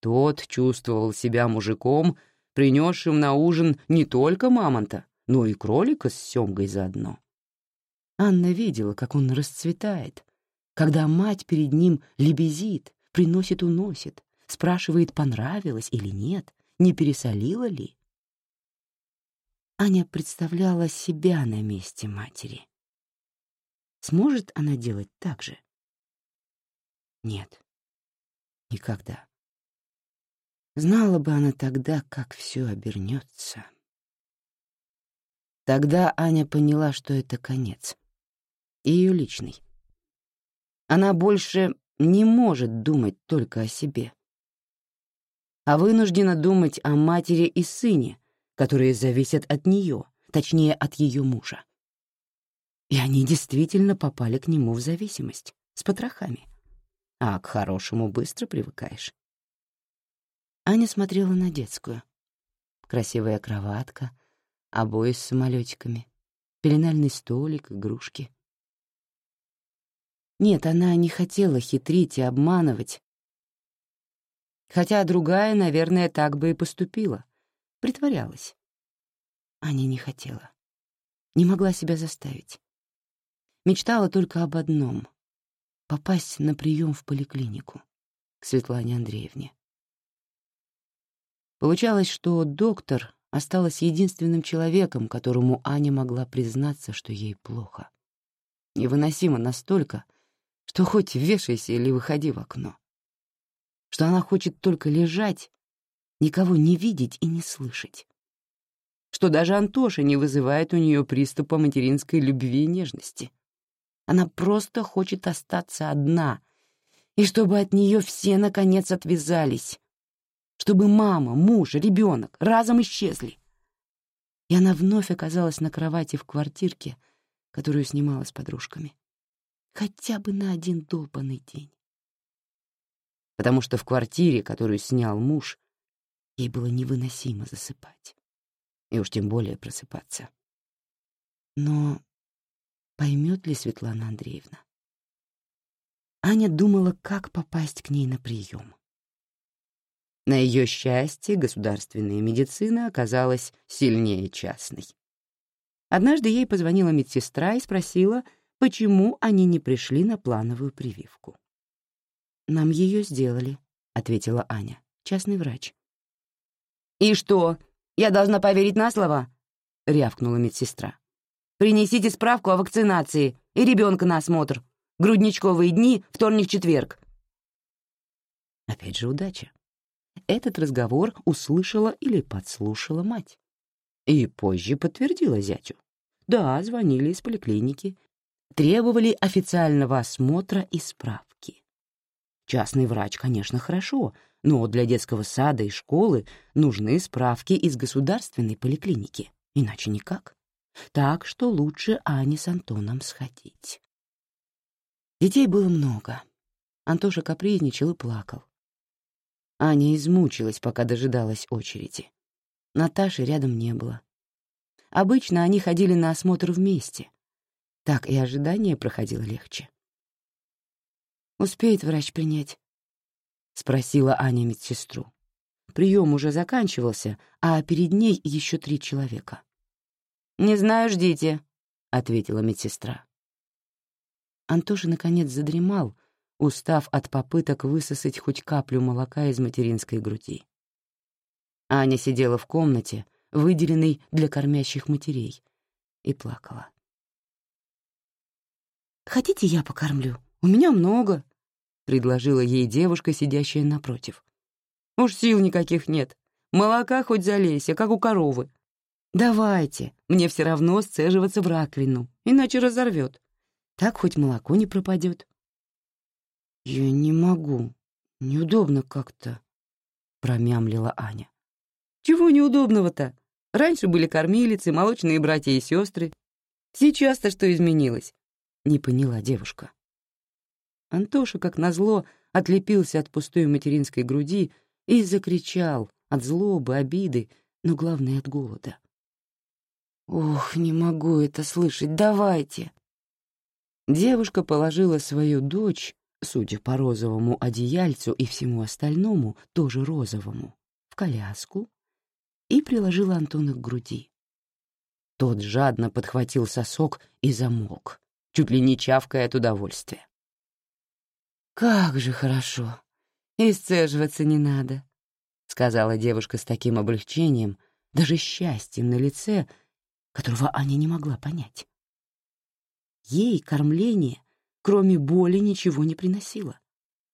Тот чувствовал себя мужиком, принесшим на ужин не только мамонта, но и кролика с семгой заодно. Анна видела, как он расцветает, когда мать перед ним лебезит, приносит-уносит, спрашивает, понравилось или нет, не пересолила ли. Аня представляла себя на месте матери. Сможет она делать так же? Нет, никогда. Знала бы она тогда, как все обернется. Тогда Аня поняла, что это конец. Ее личный. Она больше не может думать только о себе, а вынуждена думать о матери и сыне, которые зависят от нее, точнее, от ее мужа. И они действительно попали к нему в зависимость, с потрохами. А к хорошему быстро привыкаешь. Аня смотрела на детскую. Красивая кроватка, обои с самолетиками, пеленальный столик, игрушки. Нет, она не хотела хитрить и обманывать. Хотя другая, наверное, так бы и поступила. Притворялась. Аня не хотела. Не могла себя заставить. Мечтала только об одном — попасть на прием в поликлинику к Светлане Андреевне. Получалось, что доктор осталась единственным человеком, которому Аня могла признаться, что ей плохо. Невыносимо настолько, что хоть вешайся или выходи в окно. Что она хочет только лежать, никого не видеть и не слышать. Что даже Антоша не вызывает у нее приступа материнской любви и нежности. Она просто хочет остаться одна, и чтобы от нее все наконец отвязались, чтобы мама, муж, ребенок разом исчезли. И она вновь оказалась на кровати в квартирке, которую снимала с подружками хотя бы на один долбанный день. Потому что в квартире, которую снял муж, ей было невыносимо засыпать. И уж тем более просыпаться. Но поймет ли Светлана Андреевна? Аня думала, как попасть к ней на прием. На ее счастье государственная медицина оказалась сильнее частной. Однажды ей позвонила медсестра и спросила, почему они не пришли на плановую прививку. «Нам ее сделали», — ответила Аня, частный врач. «И что, я должна поверить на слово?» — рявкнула медсестра. «Принесите справку о вакцинации и ребенка на осмотр. Грудничковые дни, вторник-четверг». Опять же удача. Этот разговор услышала или подслушала мать. И позже подтвердила зятю. Да, звонили из поликлиники, требовали официального осмотра и справки. Частный врач, конечно, хорошо, но для детского сада и школы нужны справки из государственной поликлиники, иначе никак. Так что лучше Ане с Антоном сходить. Детей было много. Антоша капризничал и плакал. Аня измучилась, пока дожидалась очереди. Наташи рядом не было. Обычно они ходили на осмотр вместе, так и ожидание проходило легче. «Успеет врач принять?» — спросила Аня медсестру. Прием уже заканчивался, а перед ней еще три человека. «Не знаю, ждите», — ответила медсестра. Антоша наконец задремал, устав от попыток высосать хоть каплю молока из материнской груди. Аня сидела в комнате, выделенной для кормящих матерей, и плакала. «Хотите, я покормлю? У меня много», — предложила ей девушка, сидящая напротив. «Уж сил никаких нет. Молока хоть залейся, как у коровы. Давайте, мне все равно сцеживаться в раковину, иначе разорвет. Так хоть молоко не пропадет». «Я не могу. Неудобно как-то», — промямлила Аня. «Чего неудобного-то? Раньше были кормилицы, молочные братья и сестры. Сейчас-то что изменилось? — не поняла девушка. Антоша, как назло, отлепился от пустой материнской груди и закричал от злобы, обиды, но главное — от голода. «Ох, не могу это слышать, давайте!» Девушка положила свою дочь, судя по розовому одеяльцу и всему остальному, тоже розовому, в коляску и приложила Антона к груди. Тот жадно подхватил сосок и замолк чуть ли не чавкая от удовольствия. «Как же хорошо! Исцеживаться не надо», — сказала девушка с таким облегчением, даже счастьем на лице, которого Аня не могла понять. Ей кормление, кроме боли, ничего не приносило.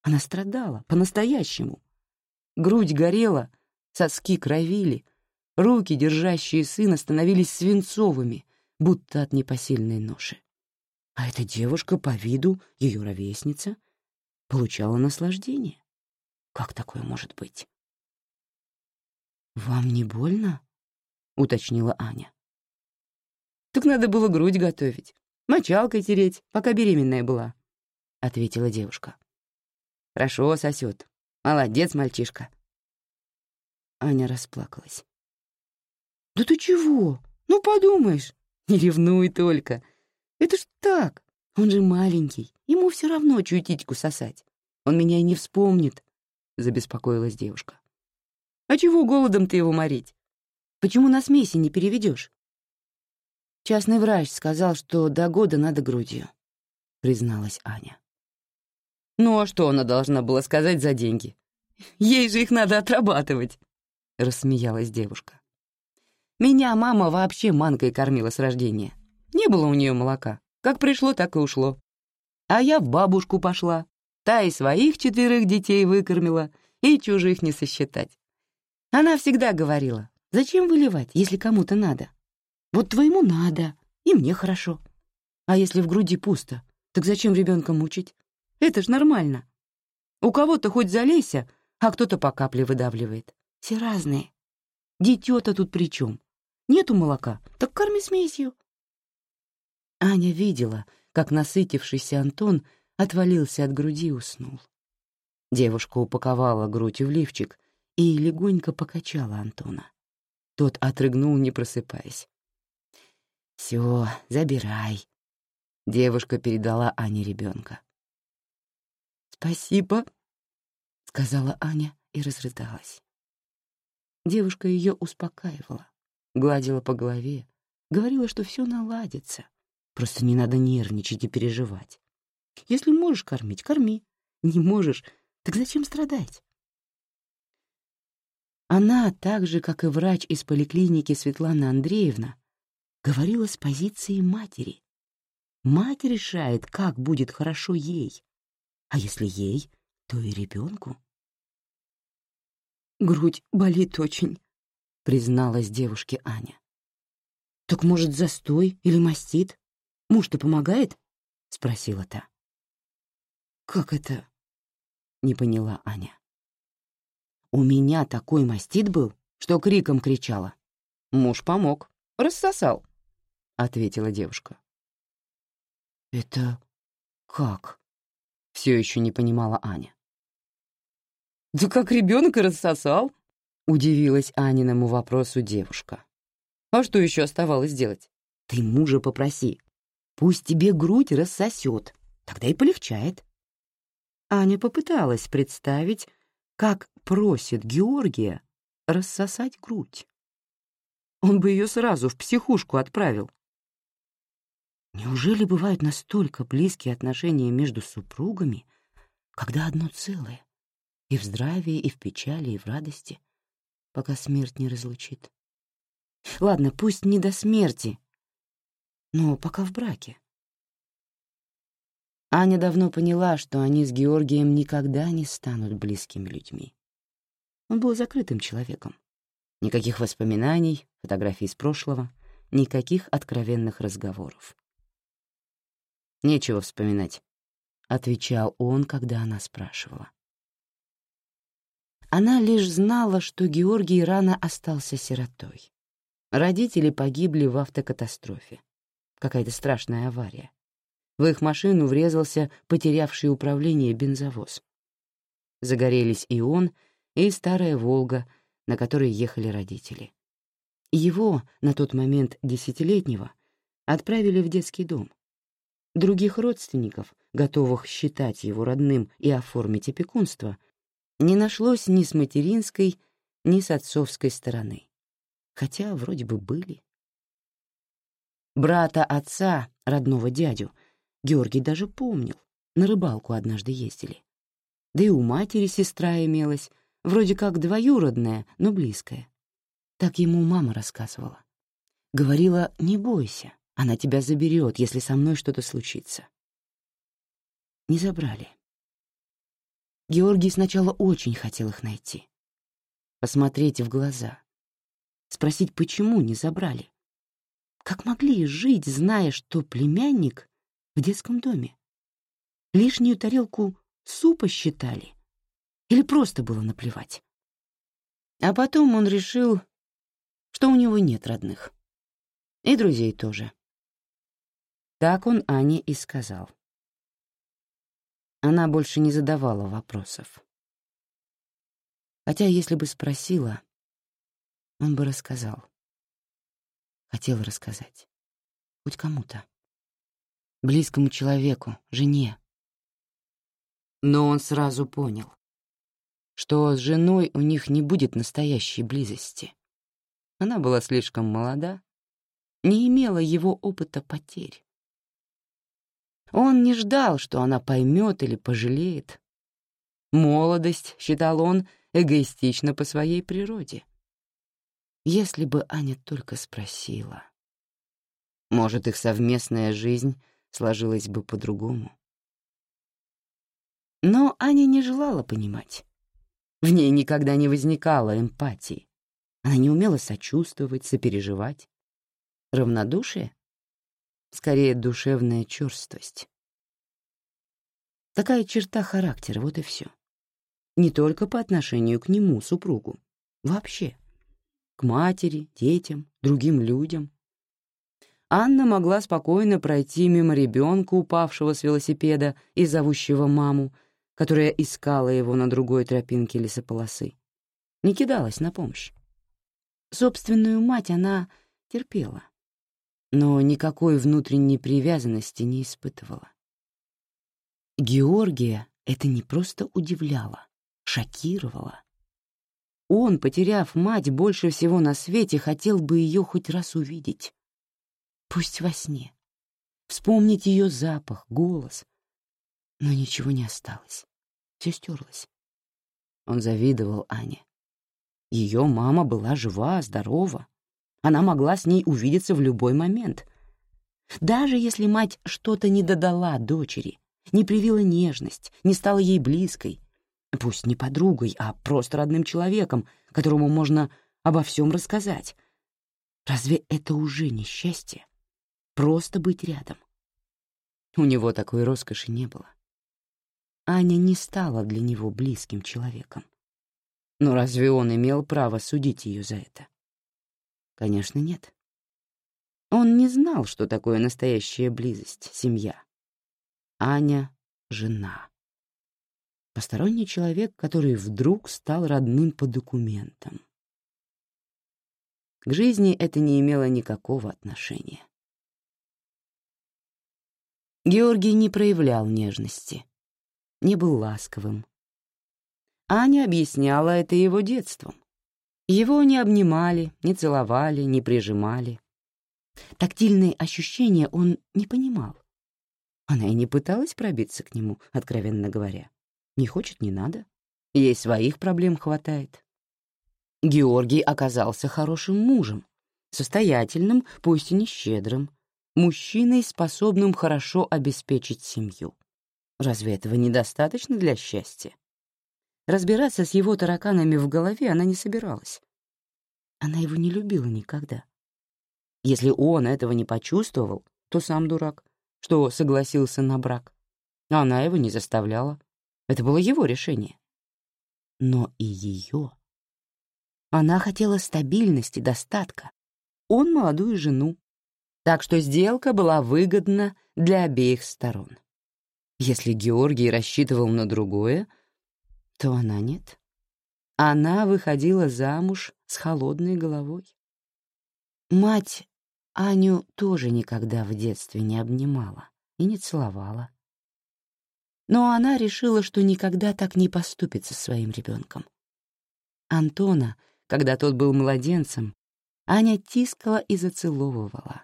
Она страдала, по-настоящему. Грудь горела, соски кровили, руки, держащие сына, становились свинцовыми — будто от непосильной ноши. А эта девушка по виду, ее ровесница, получала наслаждение. Как такое может быть? «Вам не больно?» — уточнила Аня. «Так надо было грудь готовить, мочалкой тереть, пока беременная была», — ответила девушка. «Хорошо сосет. Молодец, мальчишка». Аня расплакалась. «Да ты чего? Ну, подумаешь, не ревнуй только. Это ж так, он же маленький, ему все равно чью титьку сосать. Он меня и не вспомнит», — забеспокоилась девушка. «А чего голодом ты его морить? Почему на смеси не переведешь? Частный врач сказал, что до года надо грудью, призналась Аня. Ну а что она должна была сказать за деньги? Ей же их надо отрабатывать, рассмеялась девушка. Меня мама вообще манкой кормила с рождения. Не было у нее молока. Как пришло, так и ушло. А я в бабушку пошла. Та и своих четверых детей выкормила, и чужих не сосчитать. Она всегда говорила, Зачем выливать, если кому-то надо? Вот твоему надо, и мне хорошо. А если в груди пусто, так зачем ребенка мучить? Это ж нормально. У кого-то хоть залейся, а кто-то по капле выдавливает. Все разные. Дитё-то тут при чем? Нету молока, так корми смесью. Аня видела, как насытившийся Антон отвалился от груди и уснул. Девушка упаковала грудь в лифчик и легонько покачала Антона. Тот отрыгнул, не просыпаясь. «Все, забирай». Девушка передала Ане ребенка. «Спасибо», — сказала Аня и разрыдалась. Девушка ее успокаивала, гладила по голове, говорила, что все наладится, просто не надо нервничать и переживать. Если можешь кормить — корми, не можешь — так зачем страдать? Она, так же, как и врач из поликлиники Светлана Андреевна, говорила с позиции матери. Мать решает, как будет хорошо ей. А если ей, то и ребенку. «Грудь болит очень», — призналась девушке Аня. «Так, может, застой или мастит? Муж-то помогает?» — спросила та. «Как это?» — не поняла Аня. У меня такой мастит был, что криком кричала. Муж помог, рассосал, — ответила девушка. «Это как?» — все еще не понимала Аня. «Да как ребенок и рассосал?» — удивилась Аниному вопросу девушка. «А что еще оставалось делать? Ты мужа попроси. Пусть тебе грудь рассосет, тогда и полегчает». Аня попыталась представить, как просит Георгия рассосать грудь. Он бы ее сразу в психушку отправил. Неужели бывают настолько близкие отношения между супругами, когда одно целое, и в здравии, и в печали, и в радости, пока смерть не разлучит? Ладно, пусть не до смерти, но пока в браке. Аня давно поняла, что они с Георгием никогда не станут близкими людьми. Он был закрытым человеком. Никаких воспоминаний, фотографий из прошлого, никаких откровенных разговоров. «Нечего вспоминать», — отвечал он, когда она спрашивала. Она лишь знала, что Георгий рано остался сиротой. Родители погибли в автокатастрофе. Какая-то страшная авария. В их машину врезался потерявший управление бензовоз. Загорелись и он, и старая «Волга», на которой ехали родители. Его, на тот момент десятилетнего, отправили в детский дом. Других родственников, готовых считать его родным и оформить опекунство, не нашлось ни с материнской, ни с отцовской стороны. Хотя вроде бы были. Брата отца, родного дядю, Георгий даже помнил, на рыбалку однажды ездили. Да и у матери сестра имелась, вроде как двоюродная, но близкая. Так ему мама рассказывала. Говорила, не бойся, она тебя заберет, если со мной что-то случится. Не забрали. Георгий сначала очень хотел их найти. Посмотреть в глаза. Спросить, почему не забрали. Как могли жить, зная, что племянник в детском доме? Лишнюю тарелку супа считали? Или просто было наплевать? А потом он решил, что у него нет родных. И друзей тоже. Так он Ане и сказал. Она больше не задавала вопросов. Хотя, если бы спросила, он бы рассказал. Хотел рассказать. Хоть кому-то. Близкому человеку, жене. Но он сразу понял, что с женой у них не будет настоящей близости. Она была слишком молода, не имела его опыта потерь. Он не ждал, что она поймет или пожалеет. Молодость, считал он, эгоистична по своей природе. Если бы Аня только спросила, может, их совместная жизнь сложилась бы по-другому. Но Аня не желала понимать. В ней никогда не возникало эмпатии. Она не умела сочувствовать, сопереживать. Равнодушие? Скорее, душевная черствость. Такая черта характера, вот и все. Не только по отношению к нему, супругу. Вообще. К матери, детям, другим людям. Анна могла спокойно пройти мимо ребенка, упавшего с велосипеда и зовущего маму, которая искала его на другой тропинке лесополосы. Не кидалась на помощь. Собственную мать она терпела, но никакой внутренней привязанности не испытывала. Георгия это не просто удивляло, шокировало. Он, потеряв мать больше всего на свете, хотел бы ее хоть раз увидеть. Пусть во сне. Вспомнить ее запах, голос. Но ничего не осталось. Все стерлось. Он завидовал Ане. Ее мама была жива, здорова. Она могла с ней увидеться в любой момент. Даже если мать что-то не додала дочери, не привила нежность, не стала ей близкой, пусть не подругой, а просто родным человеком, которому можно обо всем рассказать. Разве это уже не счастье? Просто быть рядом. У него такой роскоши не было. Аня не стала для него близким человеком. Но разве он имел право судить ее за это? Конечно, нет. Он не знал, что такое настоящая близость, семья. Аня — жена. Посторонний человек, который вдруг стал родным по документам. К жизни это не имело никакого отношения. Георгий не проявлял нежности, не был ласковым. Аня объясняла это его детством. Его не обнимали, не целовали, не прижимали. Тактильные ощущения он не понимал. Она и не пыталась пробиться к нему, откровенно говоря. Не хочет — не надо. Ей своих проблем хватает. Георгий оказался хорошим мужем, состоятельным, пусть и не щедрым, мужчиной, способным хорошо обеспечить семью. Разве этого недостаточно для счастья? Разбираться с его тараканами в голове она не собиралась. Она его не любила никогда. Если он этого не почувствовал, то сам дурак что согласился на брак. А она его не заставляла. Это было его решение. Но и ее. Она хотела стабильности, достатка. Он — молодую жену. Так что сделка была выгодна для обеих сторон. Если Георгий рассчитывал на другое, то она нет. Она выходила замуж с холодной головой. Мать Аню тоже никогда в детстве не обнимала и не целовала. Но она решила, что никогда так не поступит со своим ребенком. Антона, когда тот был младенцем, Аня тискала и зацеловывала.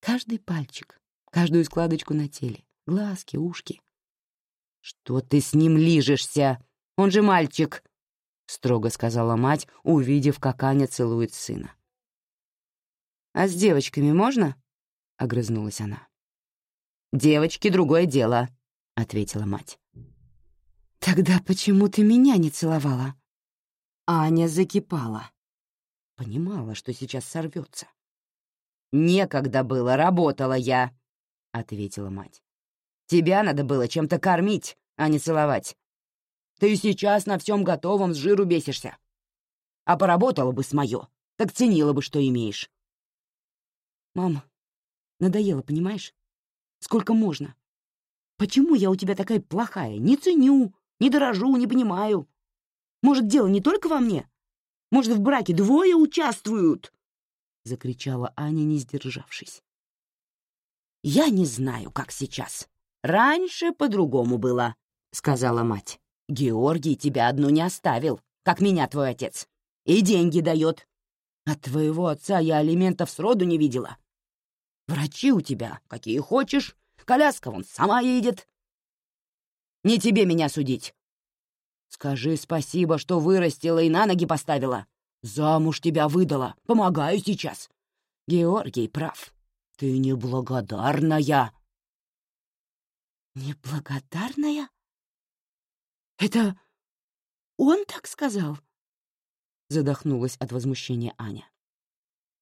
Каждый пальчик, каждую складочку на теле, глазки, ушки. «Что ты с ним лижешься? Он же мальчик!» — строго сказала мать, увидев, как Аня целует сына. «А с девочками можно?» — огрызнулась она. «Девочки — другое дело», — ответила мать. «Тогда почему ты меня не целовала?» Аня закипала. Понимала, что сейчас сорвется. «Некогда было, работала я», — ответила мать. «Тебя надо было чем-то кормить, а не целовать. Ты сейчас на всем готовом с жиру бесишься. А поработала бы с моё, так ценила бы, что имеешь». «Мам, надоело, понимаешь? Сколько можно? Почему я у тебя такая плохая? Не ценю, не дорожу, не понимаю. Может, дело не только во мне? Может, в браке двое участвуют?» — закричала Аня, не сдержавшись. «Я не знаю, как сейчас. Раньше по-другому было», — сказала мать. «Георгий тебя одну не оставил, как меня твой отец. И деньги дает. От твоего отца я алиментов сроду не видела. Врачи у тебя какие хочешь, коляска вон сама едет. Не тебе меня судить. Скажи спасибо, что вырастила и на ноги поставила. Замуж тебя выдала, помогаю сейчас. Георгий прав. Ты неблагодарная. Неблагодарная? Это он так сказал? Задохнулась от возмущения Аня.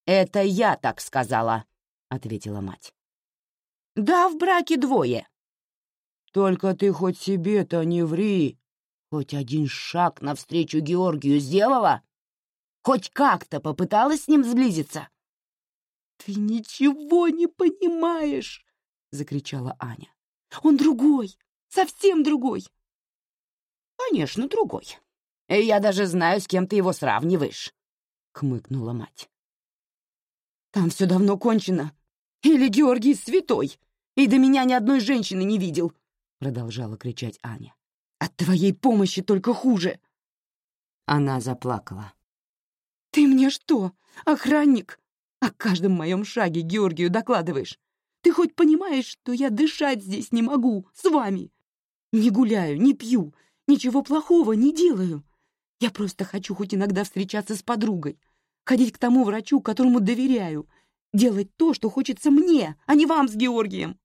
«Это я так сказала», — ответила мать. «Да, в браке двое». «Только ты хоть себе-то не ври. Хоть один шаг навстречу Георгию сделала? Хоть как-то попыталась с ним сблизиться?» «Ты ничего не понимаешь!» — закричала Аня. «Он другой, совсем другой!» «Конечно, другой. Я даже знаю, с кем ты его сравниваешь», — хмыкнула мать. «Там все давно кончено. Или Георгий святой, и до меня ни одной женщины не видел», — продолжала кричать Аня. «От твоей помощи только хуже». Она заплакала. «Ты мне что, охранник? О каждом моем шаге Георгию докладываешь. Ты хоть понимаешь, что я дышать здесь не могу, с вами? Не гуляю, не пью, ничего плохого не делаю. Я просто хочу хоть иногда встречаться с подругой, ходить к тому врачу, которому доверяю, делать то, что хочется мне, а не вам с Георгием.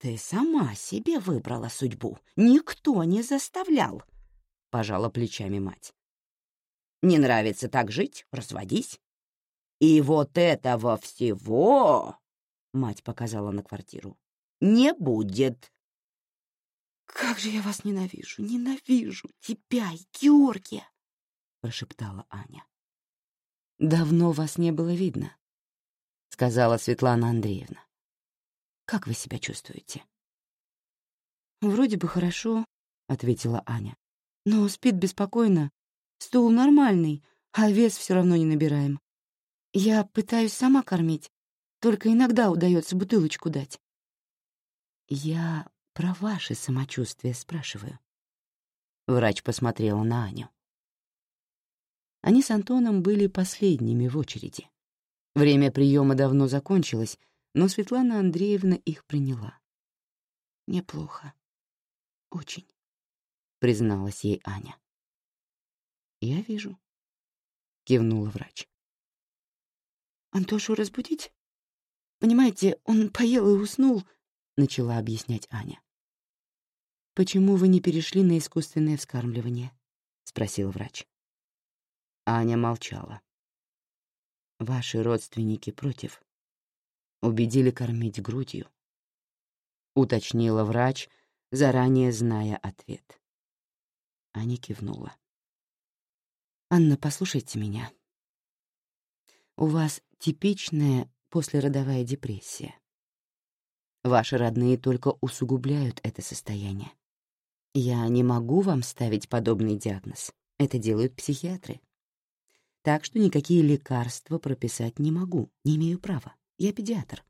Ты сама себе выбрала судьбу, никто не заставлял, — пожала плечами мать. Не нравится так жить, разводись. И вот этого всего, — мать показала на квартиру, — не будет. «Как же я вас ненавижу, ненавижу тебя и Георгия!» — прошептала Аня. «Давно вас не было видно», — сказала Светлана Андреевна. «Как вы себя чувствуете?» «Вроде бы хорошо», — ответила Аня. «Но спит беспокойно. Стул нормальный, а вес все равно не набираем. Я пытаюсь сама кормить, только иногда удается бутылочку дать». «Я про ваше самочувствие спрашиваю». Врач посмотрела на Аню. Они с Антоном были последними в очереди. Время приема давно закончилось, но Светлана Андреевна их приняла. «Неплохо. Очень», — призналась ей Аня. «Я вижу», — кивнула врач. «Антошу разбудить? Понимаете, он поел и уснул», — начала объяснять Аня. «Почему вы не перешли на искусственное вскармливание?» — спросил врач. Аня молчала. «Ваши родственники против. Убедили кормить грудью», — уточнила врач, заранее зная ответ. Аня кивнула. «Анна, послушайте меня. У вас типичная послеродовая депрессия. Ваши родные только усугубляют это состояние. Я не могу вам ставить подобный диагноз. Это делают психиатры. Так что никакие лекарства прописать не могу, не имею права. Я педиатр.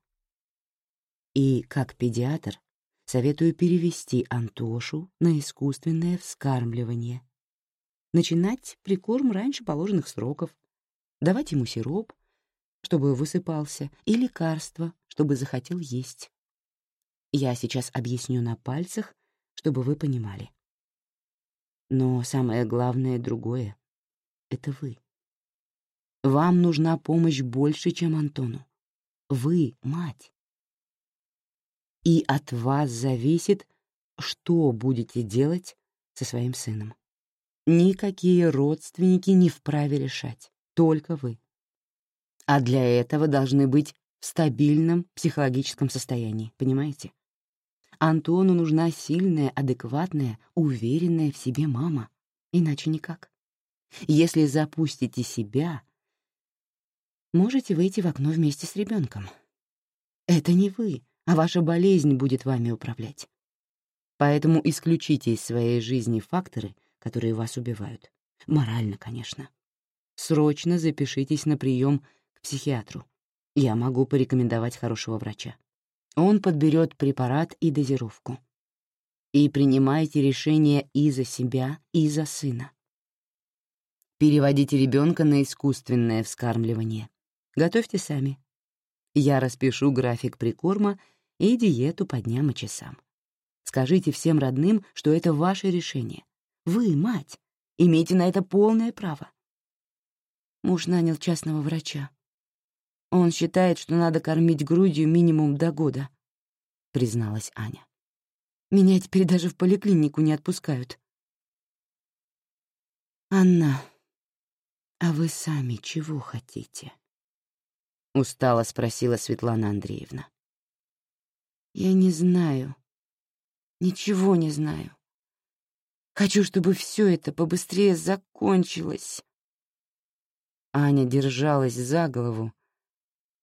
И как педиатр советую перевести Антошу на искусственное вскармливание. Начинать прикорм раньше положенных сроков, давать ему сироп, чтобы высыпался, и лекарства, чтобы захотел есть. Я сейчас объясню на пальцах, чтобы вы понимали. Но самое главное другое — это вы. Вам нужна помощь больше, чем Антону. Вы — мать. И от вас зависит, что будете делать со своим сыном. Никакие родственники не вправе решать, только вы. А для этого должны быть в стабильном психологическом состоянии, понимаете? Антону нужна сильная, адекватная, уверенная в себе мама. Иначе никак. Если запустите себя, можете выйти в окно вместе с ребенком. Это не вы, а ваша болезнь будет вами управлять. Поэтому исключите из своей жизни факторы, которые вас убивают. Морально, конечно. Срочно запишитесь на прием к психиатру. Я могу порекомендовать хорошего врача. Он подберет препарат и дозировку. И принимайте решение и за себя, и за сына. Переводите ребенка на искусственное вскармливание. Готовьте сами. Я распишу график прикорма и диету по дням и часам. Скажите всем родным, что это ваше решение. Вы, мать, имеете на это полное право. Муж нанял частного врача. Он считает, что надо кормить грудью минимум до года, призналась Аня. Меня теперь даже в поликлинику не отпускают. Анна, а вы сами чего хотите? Устало спросила Светлана Андреевна. Я не знаю. Ничего не знаю. Хочу, чтобы все это побыстрее закончилось. Аня держалась за голову,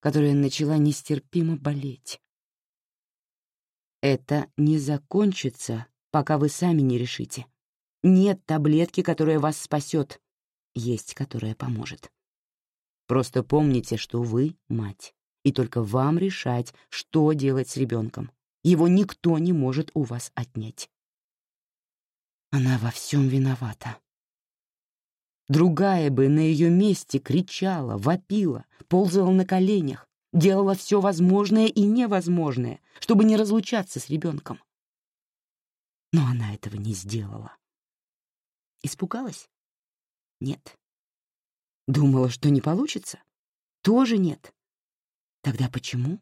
которая начала нестерпимо болеть. Это не закончится, пока вы сами не решите. Нет таблетки, которая вас спасет, есть которая поможет. Просто помните, что вы — мать, и только вам решать, что делать с ребенком. Его никто не может у вас отнять. Она во всем виновата. Другая бы на ее месте кричала, вопила, ползала на коленях, делала все возможное и невозможное, чтобы не разлучаться с ребенком. Но она этого не сделала. Испугалась? Нет. Думала, что не получится? Тоже нет. Тогда почему?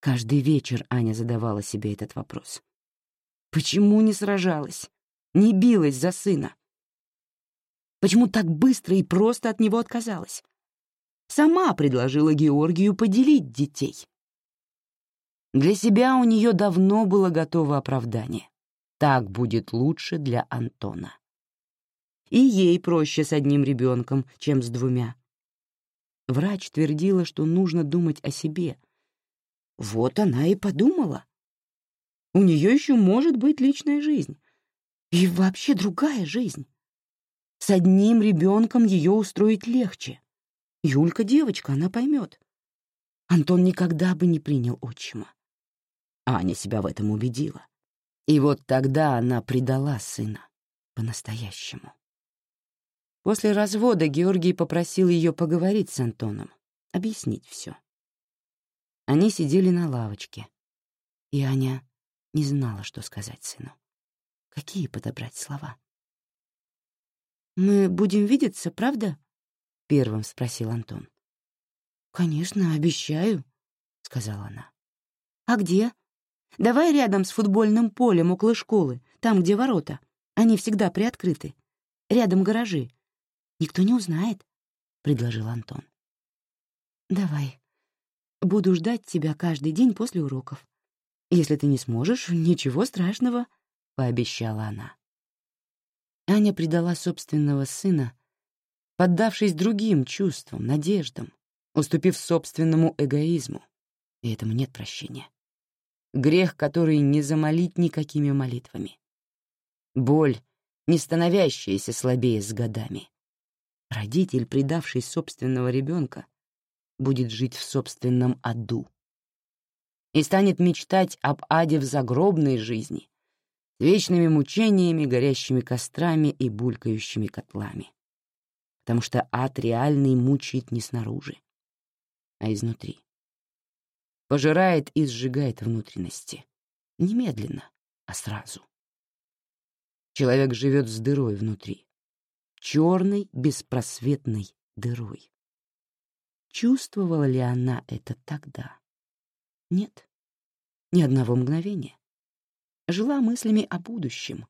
Каждый вечер Аня задавала себе этот вопрос. Почему не сражалась, не билась за сына? Почему так быстро и просто от него отказалась? Сама предложила Георгию поделить детей. Для себя у нее давно было готово оправдание. Так будет лучше для Антона. И ей проще с одним ребенком, чем с двумя. Врач твердила, что нужно думать о себе. Вот она и подумала. У нее еще может быть личная жизнь. И вообще другая жизнь. С одним ребенком ее устроить легче. Юлька девочка, она поймет. Антон никогда бы не принял отчима. Аня себя в этом убедила. И вот тогда она предала сына по-настоящему. После развода Георгий попросил ее поговорить с Антоном, объяснить все. Они сидели на лавочке, и Аня не знала, что сказать сыну. Какие подобрать слова? «Мы будем видеться, правда?» — первым спросил Антон. «Конечно, обещаю», — сказала она. «А где?» «Давай рядом с футбольным полем около школы, там, где ворота. Они всегда приоткрыты. Рядом гаражи. Никто не узнает», — предложил Антон. «Давай. Буду ждать тебя каждый день после уроков. Если ты не сможешь, ничего страшного», — пообещала она. Аня предала собственного сына, поддавшись другим чувствам, надеждам, уступив собственному эгоизму. И этому нет прощения. Грех, который не замолить никакими молитвами. Боль, не становящаяся слабее с годами. Родитель, предавший собственного ребенка, будет жить в собственном аду и станет мечтать об аде в загробной жизни, вечными мучениями, горящими кострами и булькающими котлами. Потому что ад реальный мучает не снаружи, а изнутри. Пожирает и сжигает внутренности. Немедленно, а сразу. Человек живет с дырой внутри, черной беспросветной дырой. Чувствовала ли она это тогда? Нет, ни одного мгновения. Жила мыслями о будущем,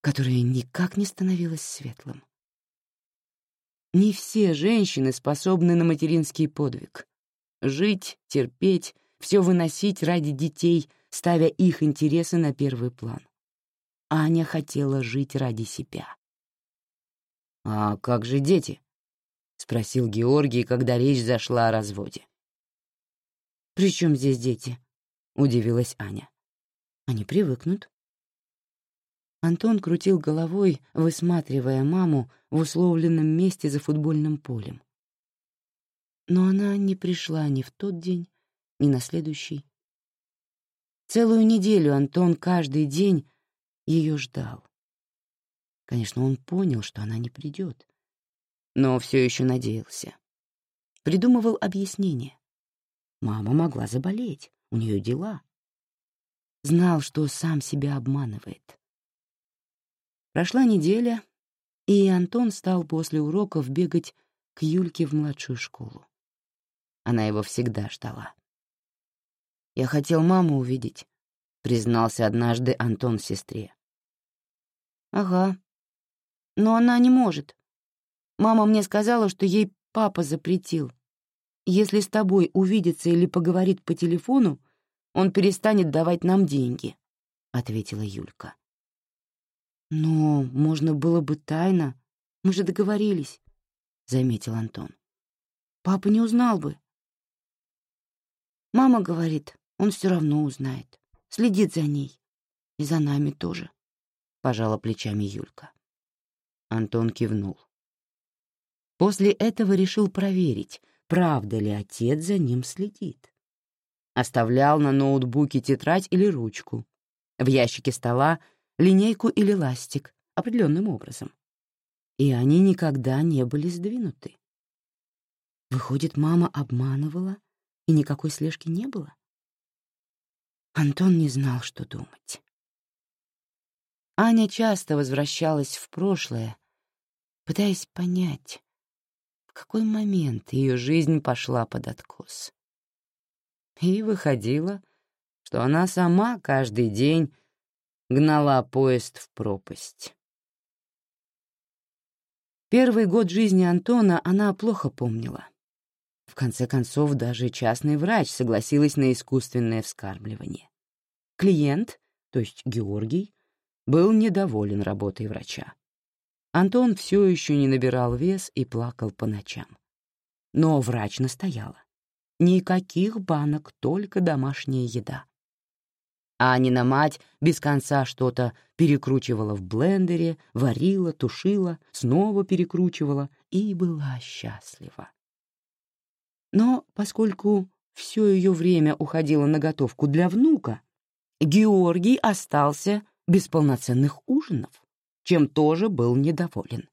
которое никак не становилось светлым. Не все женщины способны на материнский подвиг. Жить, терпеть, все выносить ради детей, ставя их интересы на первый план. Аня хотела жить ради себя. «А как же дети?» — спросил Георгий, когда речь зашла о разводе. «При чем здесь дети?» — удивилась Аня. «Они привыкнут». Антон крутил головой, высматривая маму в условленном месте за футбольным полем. Но она не пришла ни в тот день, ни на следующий. Целую неделю Антон каждый день ее ждал. Конечно, он понял, что она не придет, но все еще надеялся. Придумывал объяснение. Мама могла заболеть, у нее дела. Знал, что сам себя обманывает. Прошла неделя, и Антон стал после уроков бегать к Юльке в младшую школу. Она его всегда ждала. «Я хотел маму увидеть», — признался однажды Антон сестре. «Ага. Но она не может. Мама мне сказала, что ей папа запретил. Если с тобой увидится или поговорит по телефону, он перестанет давать нам деньги», — ответила Юлька. «Но можно было бы тайно. Мы же договорились», — заметил Антон. «Папа не узнал бы». «Мама говорит, он все равно узнает. Следит за ней. И за нами тоже», — пожала плечами Юлька. Антон кивнул. После этого решил проверить, правда ли отец за ним следит. Оставлял на ноутбуке тетрадь или ручку. В ящике стола линейку или ластик определенным образом. И они никогда не были сдвинуты. Выходит, мама обманывала, и никакой слежки не было? Антон не знал, что думать. Аня часто возвращалась в прошлое, пытаясь понять, в какой момент ее жизнь пошла под откос. И выходило, что она сама каждый день гнала поезд в пропасть. Первый год жизни Антона она плохо помнила. В конце концов, даже частный врач согласилась на искусственное вскармливание. Клиент, то есть Георгий, был недоволен работой врача. Антон все еще не набирал вес и плакал по ночам. Но врач настояла. Никаких банок, только домашняя еда. Анина мать без конца что-то перекручивала в блендере, варила, тушила, снова перекручивала и была счастлива. Но поскольку все ее время уходило на готовку для внука, Георгий остался без полноценных ужинов, чем тоже был недоволен.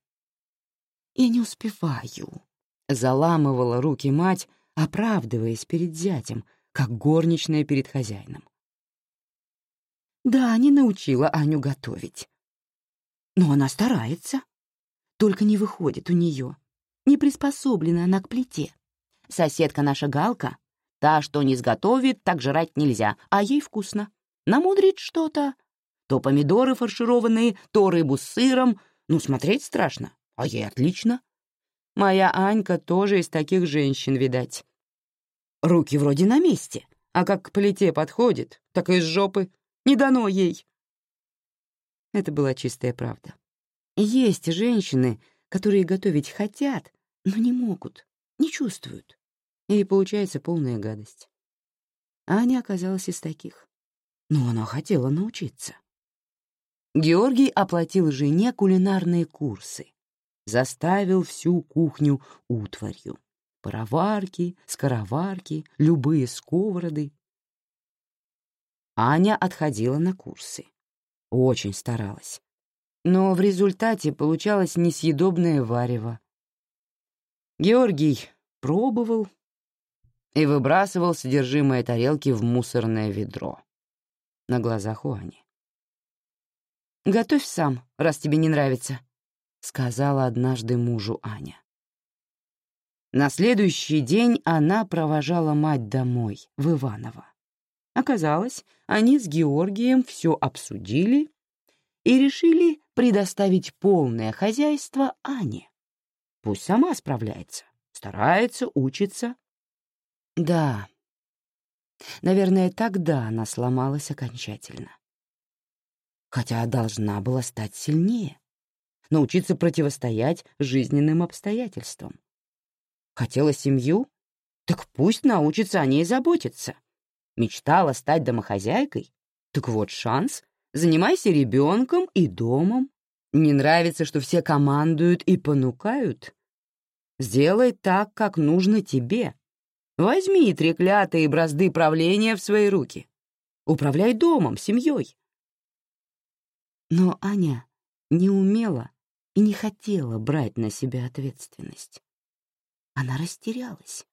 «Я не успеваю», — заламывала руки мать, оправдываясь перед зятем, как горничная перед хозяином. Да, не научила Аню готовить. Но она старается. Только не выходит у нее. Не приспособлена она к плите. Соседка наша Галка, та, что не сготовит, так жрать нельзя, а ей вкусно. Намудрит что-то. То помидоры фаршированные, то рыбу с сыром. Ну, смотреть страшно, а ей отлично. Моя Анька тоже из таких женщин, видать. Руки вроде на месте, а как к плите подходит, так из жопы не дано ей!» Это была чистая правда. Есть женщины, которые готовить хотят, но не могут, не чувствуют. И получается полная гадость. Аня оказалась из таких. Но она хотела научиться. Георгий оплатил жене кулинарные курсы, заставил всю кухню утварью. Пароварки, скороварки, любые сковороды, Аня отходила на курсы. Очень старалась. Но в результате получалось несъедобное варево. Георгий пробовал и выбрасывал содержимое тарелки в мусорное ведро. На глазах у Ани. «Готовь сам, раз тебе не нравится», — сказала однажды мужу Аня. На следующий день она провожала мать домой, в Иваново. Оказалось, они с Георгием все обсудили и решили предоставить полное хозяйство Ане. Пусть сама справляется, старается, учится. Да, наверное, тогда она сломалась окончательно. Хотя должна была стать сильнее, научиться противостоять жизненным обстоятельствам. Хотела семью? Так пусть научится о ней заботиться. Мечтала стать домохозяйкой? Так вот шанс. Занимайся ребенком и домом. Не нравится, что все командуют и понукают? Сделай так, как нужно тебе. Возьми треклятые бразды правления в свои руки. Управляй домом, семьей. Но Аня не умела и не хотела брать на себя ответственность. Она растерялась,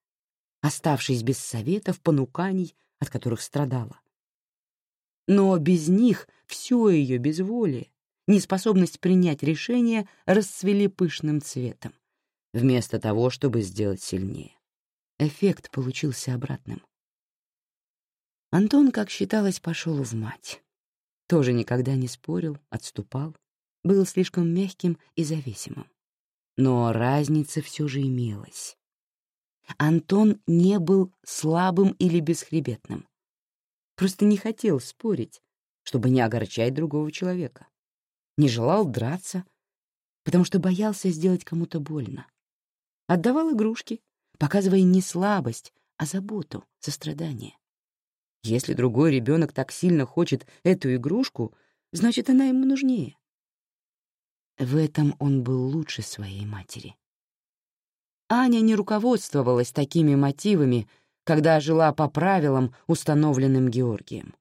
оставшись без советов, понуканий, от которых страдала. Но без них все ее безволие, неспособность принять решение расцвели пышным цветом, вместо того, чтобы сделать сильнее. Эффект получился обратным. Антон, как считалось, пошел в мать. Тоже никогда не спорил, отступал, был слишком мягким и зависимым. Но разница все же имелась. Антон не был слабым или бесхребетным. Просто не хотел спорить, чтобы не огорчать другого человека. Не желал драться, потому что боялся сделать кому-то больно. Отдавал игрушки, показывая не слабость, а заботу, сострадание. Если другой ребенок так сильно хочет эту игрушку, значит, она ему нужнее. В этом он был лучше своей матери. Аня не руководствовалась такими мотивами, когда жила по правилам, установленным Георгием.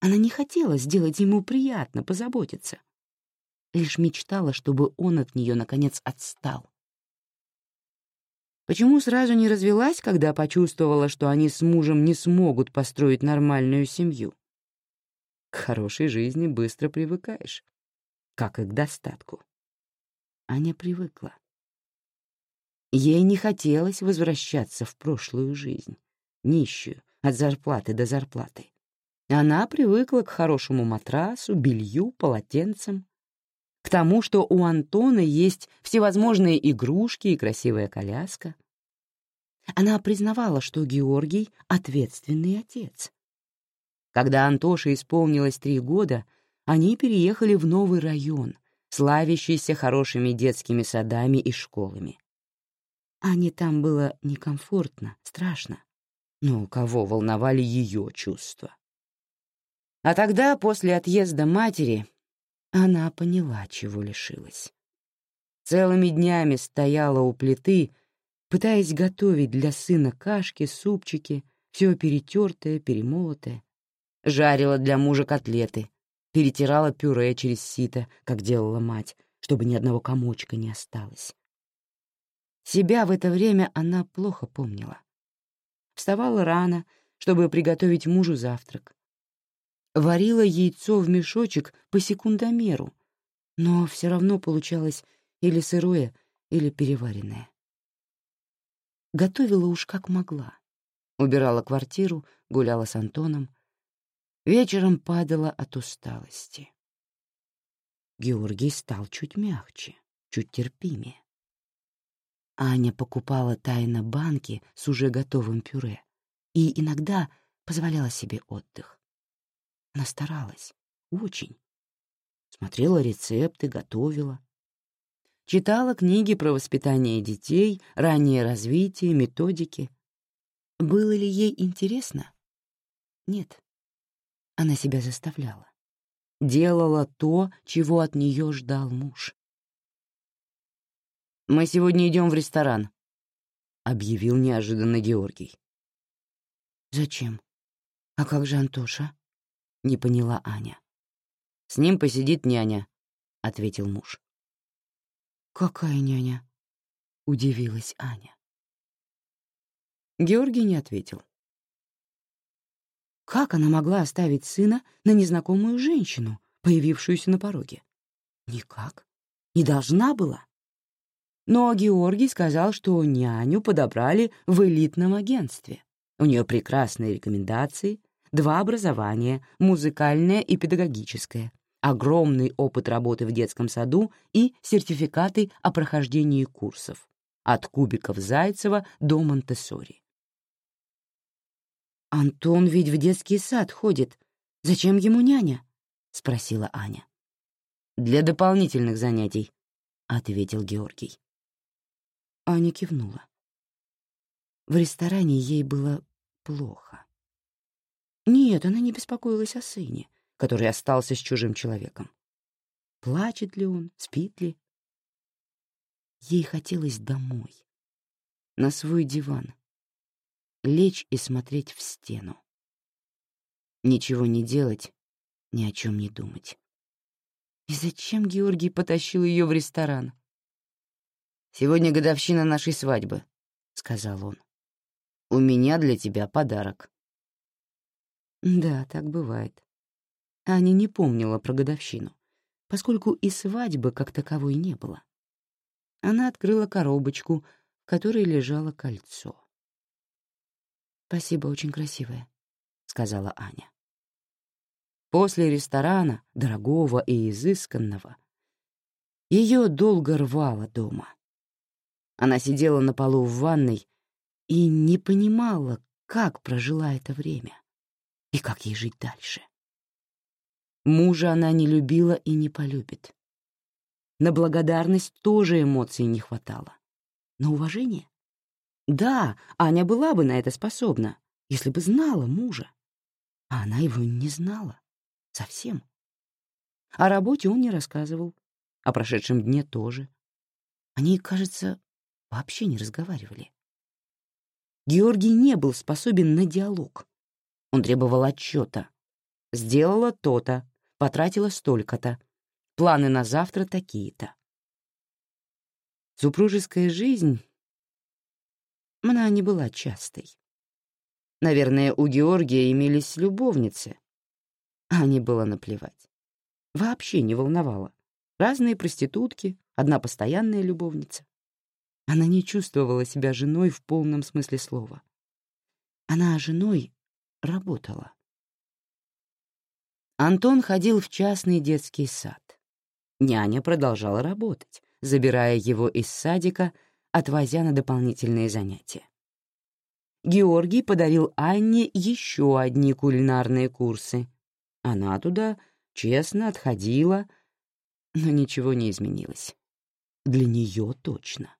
Она не хотела сделать ему приятно, позаботиться. Лишь мечтала, чтобы он от нее, наконец, отстал. Почему сразу не развелась, когда почувствовала, что они с мужем не смогут построить нормальную семью? К хорошей жизни быстро привыкаешь, как и к достатку. Аня привыкла. Ей не хотелось возвращаться в прошлую жизнь, нищую, от зарплаты до зарплаты. Она привыкла к хорошему матрасу, белью, полотенцам, к тому, что у Антона есть всевозможные игрушки и красивая коляска. Она признавала, что Георгий — ответственный отец. Когда Антоше исполнилось три года, они переехали в новый район, славящийся хорошими детскими садами и школами. Ане там было некомфортно, страшно. Но кого волновали ее чувства? А тогда, после отъезда матери, она поняла, чего лишилась. Целыми днями стояла у плиты, пытаясь готовить для сына кашки, супчики, все перетертое, перемолотое. Жарила для мужа котлеты, перетирала пюре через сито, как делала мать, чтобы ни одного комочка не осталось. Себя в это время она плохо помнила. Вставала рано, чтобы приготовить мужу завтрак, варила яйцо в мешочек по секундомеру, но все равно получалось или сырое, или переваренное. Готовила уж как могла. Убирала квартиру, гуляла с Антоном. Вечером падала от усталости. Георгий стал чуть мягче, чуть терпимее. Аня покупала тайно банки с уже готовым пюре и иногда позволяла себе отдых. Она старалась. Очень. Смотрела рецепты, готовила. Читала книги про воспитание детей, раннее развитие, методики. Было ли ей интересно? Нет. Она себя заставляла. Делала то, чего от нее ждал муж. «Мы сегодня идем в ресторан», — объявил неожиданно Георгий. «Зачем? А как же Антоша?» — не поняла Аня. «С ним посидит няня», — ответил муж. «Какая няня?» — удивилась Аня. Георгий не ответил. Как она могла оставить сына на незнакомую женщину, появившуюся на пороге? Никак. Не должна была. Но Георгий сказал, что няню подобрали в элитном агентстве. У нее прекрасные рекомендации — Два образования — музыкальное и педагогическое. огромный опыт работы в детском саду и сертификаты о прохождении курсов от кубиков Зайцева до Монтессори. «Антон ведь в детский сад ходит. Зачем ему няня?» — спросила Аня. «Для дополнительных занятий», — ответил Георгий. Аня кивнула. В ресторане ей было плохо. Нет, она не беспокоилась о сыне, который остался с чужим человеком. Плачет ли он, спит ли? Ей хотелось домой, на свой диван, лечь и смотреть в стену. Ничего не делать, ни о чем не думать. И зачем Георгий потащил ее в ресторан? «Сегодня годовщина нашей свадьбы», — сказал он. «У меня для тебя подарок». Да, так бывает. Аня не помнила про годовщину, поскольку и свадьбы как таковой не было. Она открыла коробочку, в которой лежало кольцо. «Спасибо, очень красивое», — сказала Аня. После ресторана, дорогого и изысканного, ее долго рвало дома. Она сидела на полу в ванной и не понимала, как прожила это время и как ей жить дальше. Мужа она не любила и не полюбит. На благодарность тоже эмоций не хватало. На уважение? Да, Аня была бы на это способна, если бы знала мужа. А она его не знала. Совсем. О работе он не рассказывал, о прошедшем дне тоже. Они, кажется, вообще не разговаривали. Георгий не был способен на диалог. Он требовал отчета. Сделала то-то, потратила столько-то. Планы на завтра такие-то. Супружеская жизнь... Она не была частой. Наверное, у Георгия имелись любовницы. А не было наплевать. Вообще не волновало. Разные проститутки, одна постоянная любовница. Она не чувствовала себя женой в полном смысле слова. Она женой работала. Антон ходил в частный детский сад. Няня продолжала работать, забирая его из садика, отвозя на дополнительные занятия. Георгий подарил Анне еще одни кулинарные курсы. Она туда честно отходила, но ничего не изменилось. Для нее точно.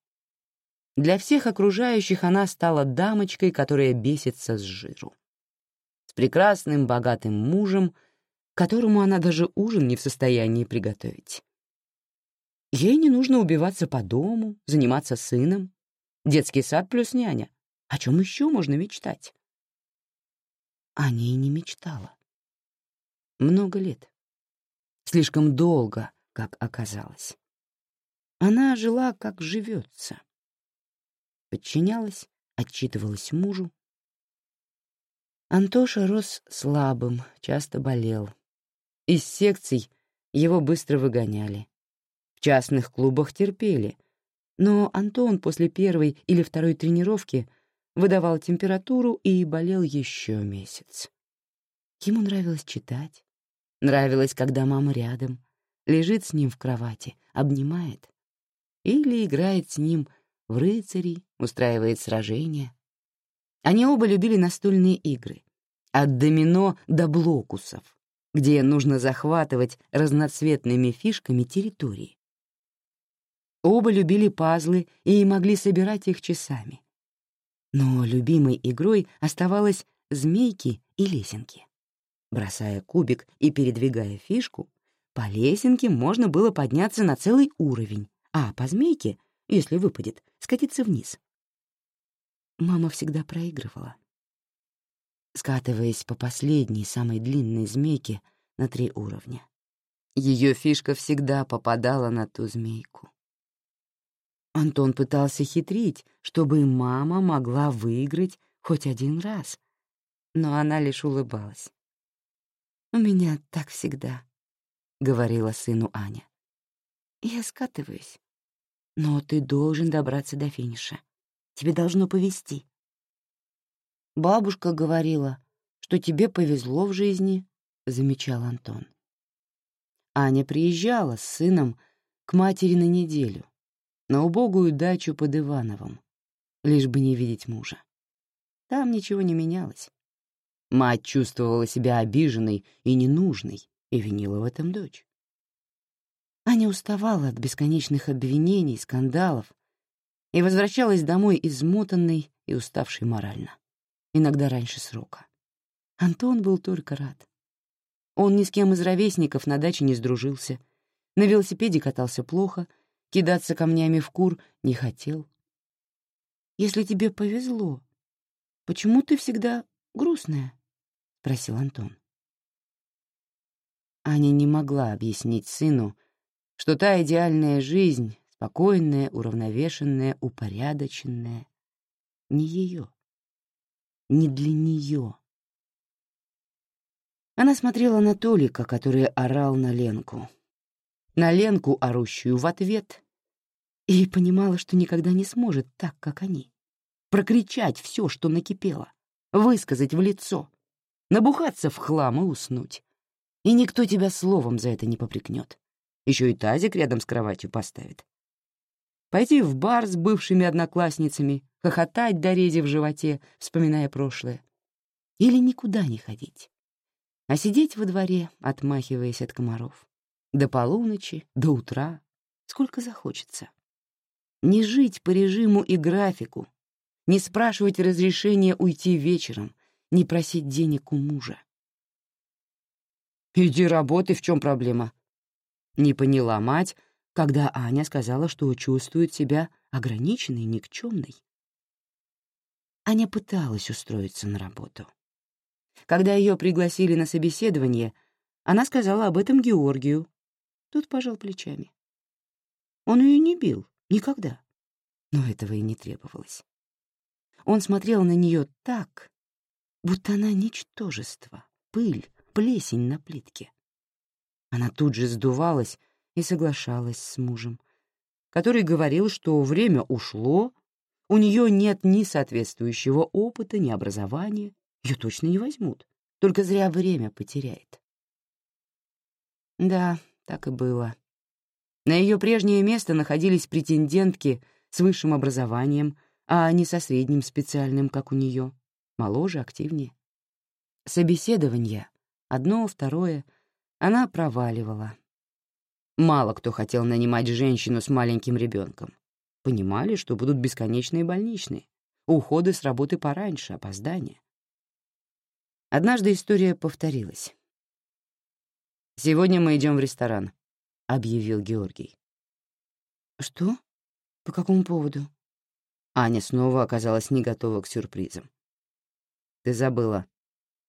Для всех окружающих она стала дамочкой, которая бесится с жиру с прекрасным богатым мужем, которому она даже ужин не в состоянии приготовить. Ей не нужно убиваться по дому, заниматься сыном. Детский сад плюс няня. О чем еще можно мечтать? О ней не мечтала. Много лет. Слишком долго, как оказалось. Она жила, как живется. Подчинялась, отчитывалась мужу, Антоша рос слабым, часто болел. Из секций его быстро выгоняли. В частных клубах терпели, но Антон после первой или второй тренировки выдавал температуру и болел еще месяц. Ему нравилось читать, нравилось, когда мама рядом, лежит с ним в кровати, обнимает или играет с ним в рыцарей, устраивает сражения. Они оба любили настольные игры, от домино до блокусов, где нужно захватывать разноцветными фишками территории. Оба любили пазлы и могли собирать их часами. Но любимой игрой оставалась змейки и лесенки. Бросая кубик и передвигая фишку, по лесенке можно было подняться на целый уровень, а по змейке, если выпадет, скатиться вниз. Мама всегда проигрывала, скатываясь по последней, самой длинной змейке на три уровня. Ее фишка всегда попадала на ту змейку. Антон пытался хитрить, чтобы мама могла выиграть хоть один раз, но она лишь улыбалась. «У меня так всегда», — говорила сыну Аня. «Я скатываюсь, но ты должен добраться до финиша. Тебе должно повезти». «Бабушка говорила, что тебе повезло в жизни», — замечал Антон. Аня приезжала с сыном к матери на неделю, на убогую дачу под Ивановым, лишь бы не видеть мужа. Там ничего не менялось. Мать чувствовала себя обиженной и ненужной и винила в этом дочь. Аня уставала от бесконечных обвинений, скандалов и возвращалась домой измотанной и уставшей морально, иногда раньше срока. Антон был только рад. Он ни с кем из ровесников на даче не сдружился, на велосипеде катался плохо, кидаться камнями в кур не хотел. «Если тебе повезло, почему ты всегда грустная?» — спросил Антон. Аня не могла объяснить сыну, что та идеальная жизнь, спокойная, уравновешенная, упорядоченная, не ее, не для нее. Она смотрела на Толика, который орал на Ленку, на Ленку, орущую в ответ, и понимала, что никогда не сможет так, как они. Прокричать все, что накипело, высказать в лицо, набухаться в хлам и уснуть. И никто тебя словом за это не попрекнет. Еще и тазик рядом с кроватью поставит. Пойти в бар с бывшими одноклассницами, хохотать до рези в животе, вспоминая прошлое. Или никуда не ходить, а сидеть во дворе, отмахиваясь от комаров. До полуночи, до утра, сколько захочется. Не жить по режиму и графику, не спрашивать разрешения уйти вечером, не просить денег у мужа. «Иди работай, в чем проблема?» Не поняла мать, когда Аня сказала, что чувствует себя ограниченной, никчемной. Аня пыталась устроиться на работу. Когда ее пригласили на собеседование, она сказала об этом Георгию. Тот пожал плечами. Он ее не бил, никогда. Но этого и не требовалось. Он смотрел на нее так, будто она ничтожество, пыль, плесень на плитке. Она тут же сдувалась и соглашалась с мужем, который говорил, что время ушло, у нее нет ни соответствующего опыта, ни образования, ее точно не возьмут, только зря время потеряет. Да, так и было. На ее прежнее место находились претендентки с высшим образованием, а не со средним специальным, как у нее, моложе, активнее. Собеседование, одно, второе, она проваливала. Мало кто хотел нанимать женщину с маленьким ребенком. Понимали, что будут бесконечные больничные, уходы с работы пораньше, опоздания. Однажды история повторилась. «Сегодня мы идем в ресторан», — объявил Георгий. «Что? По какому поводу?» Аня снова оказалась не готова к сюрпризам. «Ты забыла.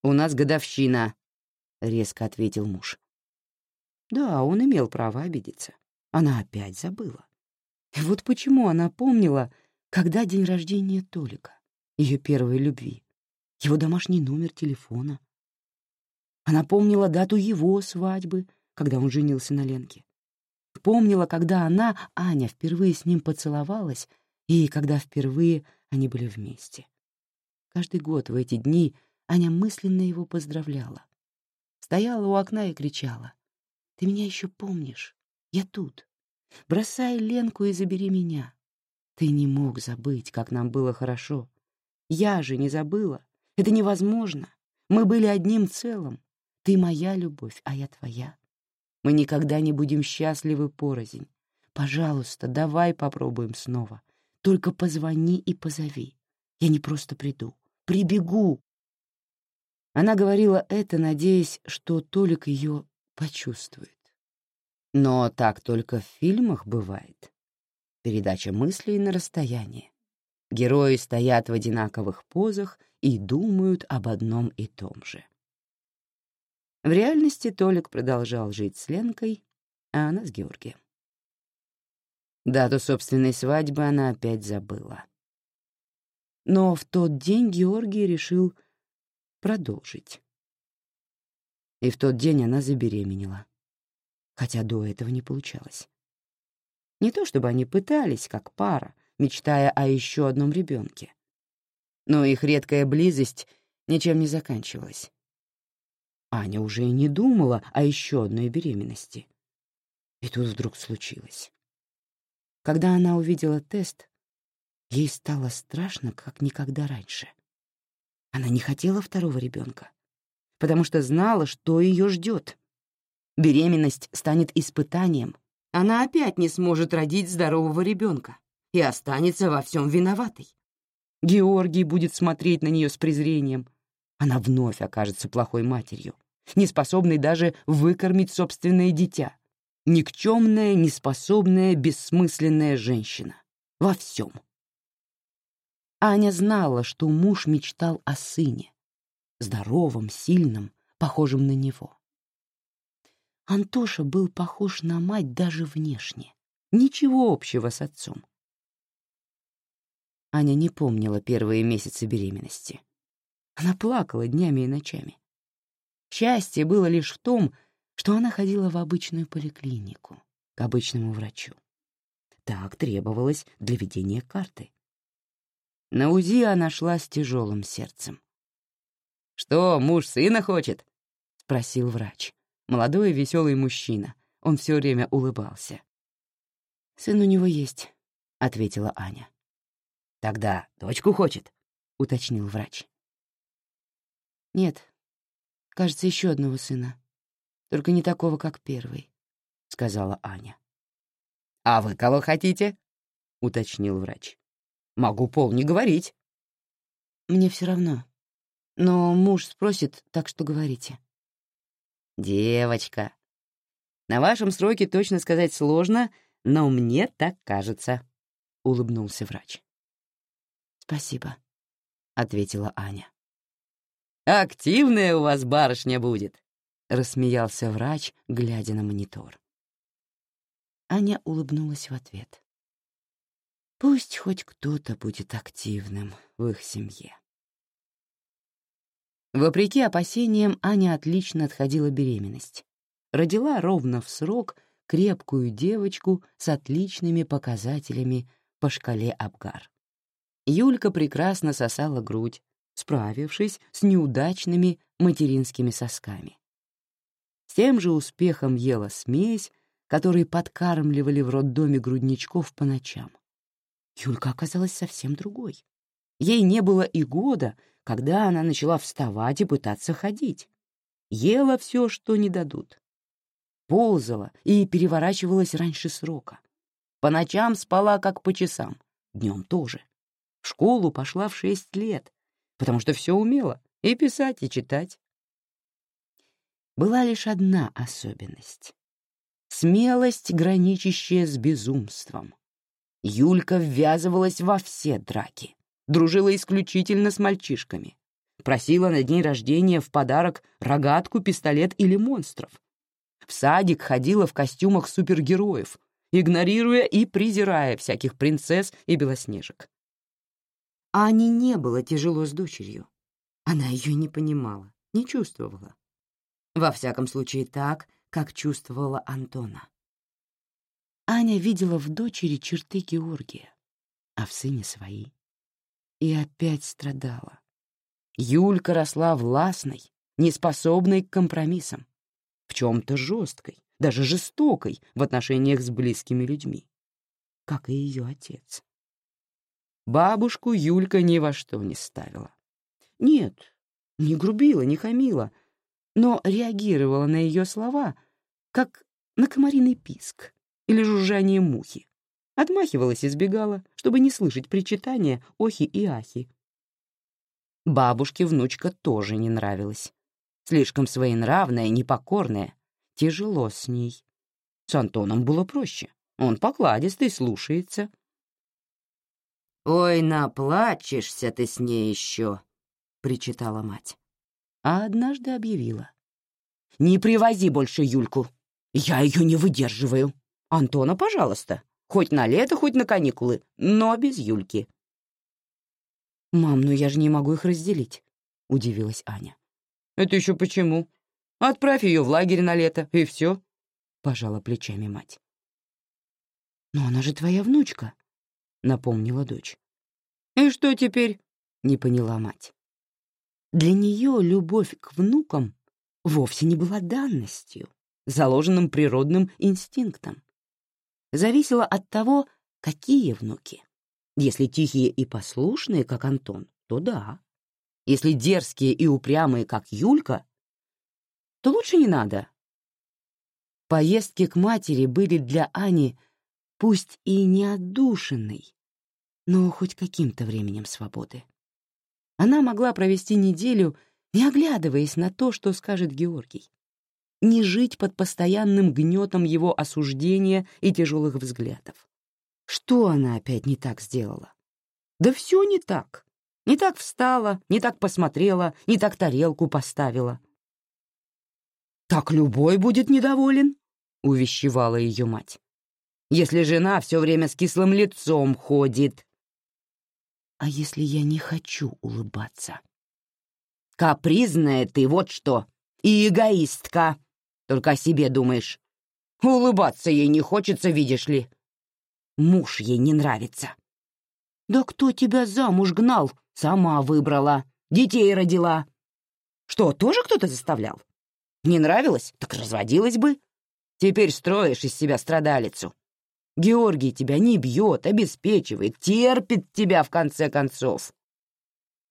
У нас годовщина», — резко ответил муж. Да, он имел право обидеться. Она опять забыла. Вот почему она помнила, когда день рождения Толика, ее первой любви его домашний номер телефона. Она помнила дату его свадьбы, когда он женился на Ленке. Помнила, когда она, Аня, впервые с ним поцеловалась и когда впервые они были вместе. Каждый год в эти дни Аня мысленно его поздравляла. Стояла у окна и кричала. «Ты меня еще помнишь? Я тут. Бросай Ленку и забери меня. Ты не мог забыть, как нам было хорошо. Я же не забыла. Это невозможно. Мы были одним целым. Ты моя любовь, а я твоя. Мы никогда не будем счастливы порознь. Пожалуйста, давай попробуем снова. Только позвони и позови. Я не просто приду. Прибегу. Она говорила это, надеясь, что Толик ее почувствует. Но так только в фильмах бывает. Передача мыслей на расстоянии. Герои стоят в одинаковых позах и думают об одном и том же. В реальности Толик продолжал жить с Ленкой, а она с Георгием. Дату собственной свадьбы она опять забыла. Но в тот день Георгий решил продолжить. И в тот день она забеременела, хотя до этого не получалось. Не то чтобы они пытались, как пара, мечтая о еще одном ребенке но их редкая близость ничем не заканчивалась. Аня уже и не думала о еще одной беременности, И тут вдруг случилось. Когда она увидела тест, ей стало страшно, как никогда раньше. Она не хотела второго ребенка, потому что знала, что ее ждет. Беременность станет испытанием. Она опять не сможет родить здорового ребенка и останется во всем виноватой. Георгий будет смотреть на нее с презрением. Она вновь окажется плохой матерью, неспособной даже выкормить собственное дитя. Никчемная, неспособная, бессмысленная женщина. Во всем. Аня знала, что муж мечтал о сыне. Здоровом, сильном, похожем на него. Антоша был похож на мать даже внешне. Ничего общего с отцом. Аня не помнила первые месяцы беременности. Она плакала днями и ночами. Счастье было лишь в том, что она ходила в обычную поликлинику, к обычному врачу. Так требовалось для ведения карты. На УЗИ она шла с тяжелым сердцем. «Что, муж сына хочет?» — спросил врач. Молодой и веселый мужчина. Он все время улыбался. «Сын у него есть», — ответила Аня. «Тогда дочку хочет?» — уточнил врач. «Нет, кажется, еще одного сына. Только не такого, как первый», — сказала Аня. «А вы кого хотите?» — уточнил врач. «Могу пол не говорить». «Мне все равно. Но муж спросит, так что говорите». «Девочка. На вашем сроке точно сказать сложно, но мне так кажется», — улыбнулся врач. «Спасибо», — ответила Аня. «Активная у вас барышня будет», — рассмеялся врач, глядя на монитор. Аня улыбнулась в ответ. Пусть хоть кто-то будет активным в их семье. Вопреки опасениям, Аня отлично отходила беременность. Родила ровно в срок крепкую девочку с отличными показателями по шкале Абгар. Юлька прекрасно сосала грудь, справившись с неудачными материнскими сосками. С тем же успехом ела смесь, которой подкармливали в роддоме грудничков по ночам. Юлька оказалась совсем другой. Ей не было и года, когда она начала вставать и пытаться ходить. Ела все, что не дадут. Ползала и переворачивалась раньше срока. По ночам спала, как по часам, днем тоже. В школу пошла в шесть лет, потому что все умела — и писать, и читать. Была лишь одна особенность — смелость, граничащая с безумством. Юлька ввязывалась во все драки дружила исключительно с мальчишками. Просила на день рождения в подарок рогатку, пистолет или монстров. В садик ходила в костюмах супергероев, игнорируя и презирая всяких принцесс и белоснежек. Ане не было тяжело с дочерью. Она ее не понимала, не чувствовала. Во всяком случае так, как чувствовала Антона. Аня видела в дочери черты Георгия, а в сыне свои и опять страдала. Юлька росла властной, неспособной к компромиссам, в чем-то жесткой, даже жестокой в отношениях с близкими людьми, как и ее отец. Бабушку Юлька ни во что не ставила. Нет, не грубила, не хамила, но реагировала на ее слова, как на комариный писк или жужжание мухи. Отмахивалась и сбегала, чтобы не слышать причитания, охи и ахи. Бабушке внучка тоже не нравилась. Слишком своенравная, непокорная. Тяжело с ней. С Антоном было проще. Он покладистый, слушается. «Ой, наплачешься ты с ней еще», — причитала мать. А однажды объявила. «Не привози больше Юльку. Я ее не выдерживаю. Антона, пожалуйста, Хоть на лето, хоть на каникулы, но без Юльки. «Мам, ну я же не могу их разделить», — удивилась Аня. «Это еще почему? Отправь ее в лагерь на лето, и все», — пожала плечами мать. «Но она же твоя внучка», — напомнила дочь. «И что теперь?» — не поняла мать. Для нее любовь к внукам вовсе не была данностью, заложенным природным инстинктом. Зависело от того, какие внуки. Если тихие и послушные, как Антон, то да. Если дерзкие и упрямые, как Юлька, то лучше не надо. Поездки к матери были для Ани пусть и не отдушенной, но хоть каким-то временем свободы. Она могла провести неделю, не оглядываясь на то, что скажет Георгий, не жить под постоянным гнетом его осуждения и тяжелых взглядов. Что она опять не так сделала? Да все не так. Не так встала, не так посмотрела, не так тарелку поставила. «Так любой будет недоволен», — увещевала ее мать. «Если жена все время с кислым лицом ходит». «А если я не хочу улыбаться?» «Капризная ты, вот что, и эгоистка», только о себе думаешь. Улыбаться ей не хочется, видишь ли. Муж ей не нравится. Да кто тебя замуж гнал? Сама выбрала. Детей родила. Что, тоже кто-то заставлял? Не нравилось? Так разводилась бы. Теперь строишь из себя страдалицу. Георгий тебя не бьет, обеспечивает, терпит тебя в конце концов.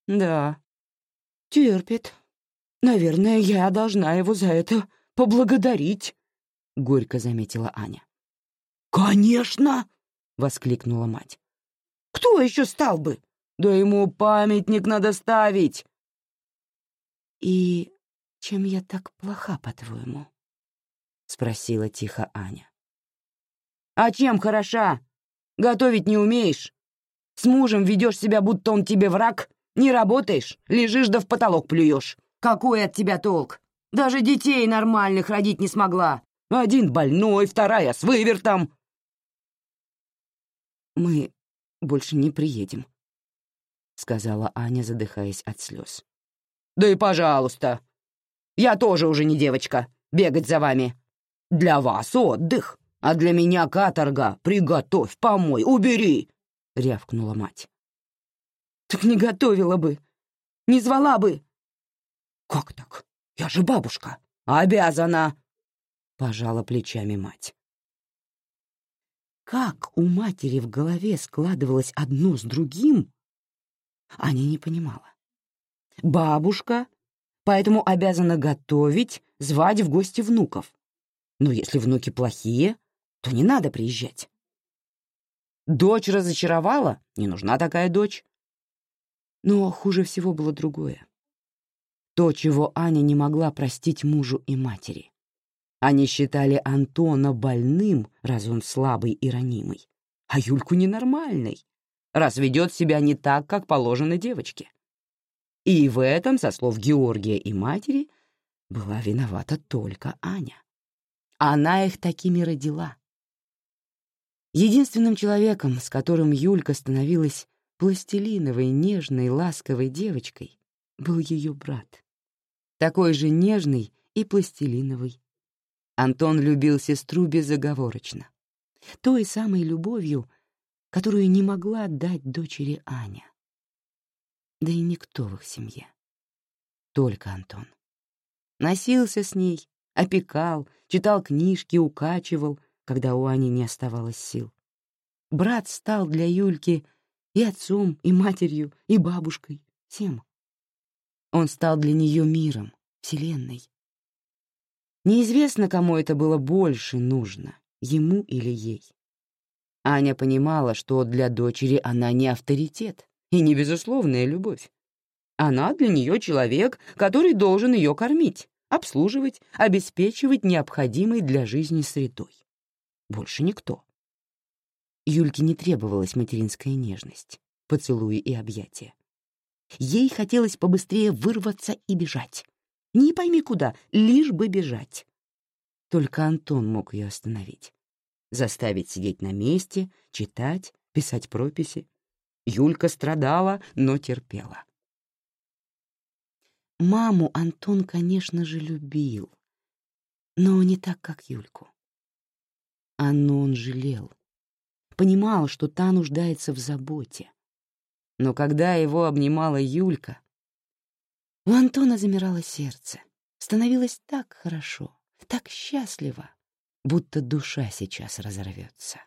Да, терпит. Наверное, я должна его за это поблагодарить», — горько заметила Аня. «Конечно!» — воскликнула мать. «Кто еще стал бы? Да ему памятник надо ставить!» «И чем я так плоха, по-твоему?» — спросила тихо Аня. «А чем хороша? Готовить не умеешь? С мужем ведешь себя, будто он тебе враг? Не работаешь, лежишь да в потолок плюешь. Какой от тебя толк? Даже детей нормальных родить не смогла. Один больной, вторая с вывертом. «Мы больше не приедем», — сказала Аня, задыхаясь от слез. «Да и пожалуйста. Я тоже уже не девочка, бегать за вами. Для вас отдых, а для меня каторга. Приготовь, помой, убери!» — рявкнула мать. «Так не готовила бы, не звала бы». «Как так? Я же бабушка. Обязана!» — пожала плечами мать. Как у матери в голове складывалось одно с другим, Аня не понимала. Бабушка, поэтому обязана готовить, звать в гости внуков. Но если внуки плохие, то не надо приезжать. Дочь разочаровала, не нужна такая дочь. Но хуже всего было другое. То, чего Аня не могла простить мужу и матери. Они считали Антона больным, раз он слабый и ранимый, а Юльку ненормальной, раз ведет себя не так, как положено девочке. И в этом, со слов Георгия и матери, была виновата только Аня. Она их такими родила. Единственным человеком, с которым Юлька становилась пластилиновой, нежной, ласковой девочкой, был ее брат такой же нежный и пластилиновый. Антон любил сестру безоговорочно, той самой любовью, которую не могла дать дочери Аня. Да и никто в их семье. Только Антон. Носился с ней, опекал, читал книжки, укачивал, когда у Ани не оставалось сил. Брат стал для Юльки и отцом, и матерью, и бабушкой, всем. Он стал для нее миром, вселенной. Неизвестно, кому это было больше нужно, ему или ей. Аня понимала, что для дочери она не авторитет и не безусловная любовь. Она для нее человек, который должен ее кормить, обслуживать, обеспечивать необходимой для жизни средой. Больше никто. Юльке не требовалась материнская нежность, поцелуи и объятия. Ей хотелось побыстрее вырваться и бежать. Не пойми куда, лишь бы бежать. Только Антон мог ее остановить. Заставить сидеть на месте, читать, писать прописи. Юлька страдала, но терпела. Маму Антон, конечно же, любил, но не так, как Юльку. Анну он жалел. Понимал, что та нуждается в заботе, но когда его обнимала Юлька, у Антона замирало сердце. Становилось так хорошо, так счастливо, будто душа сейчас разорвется.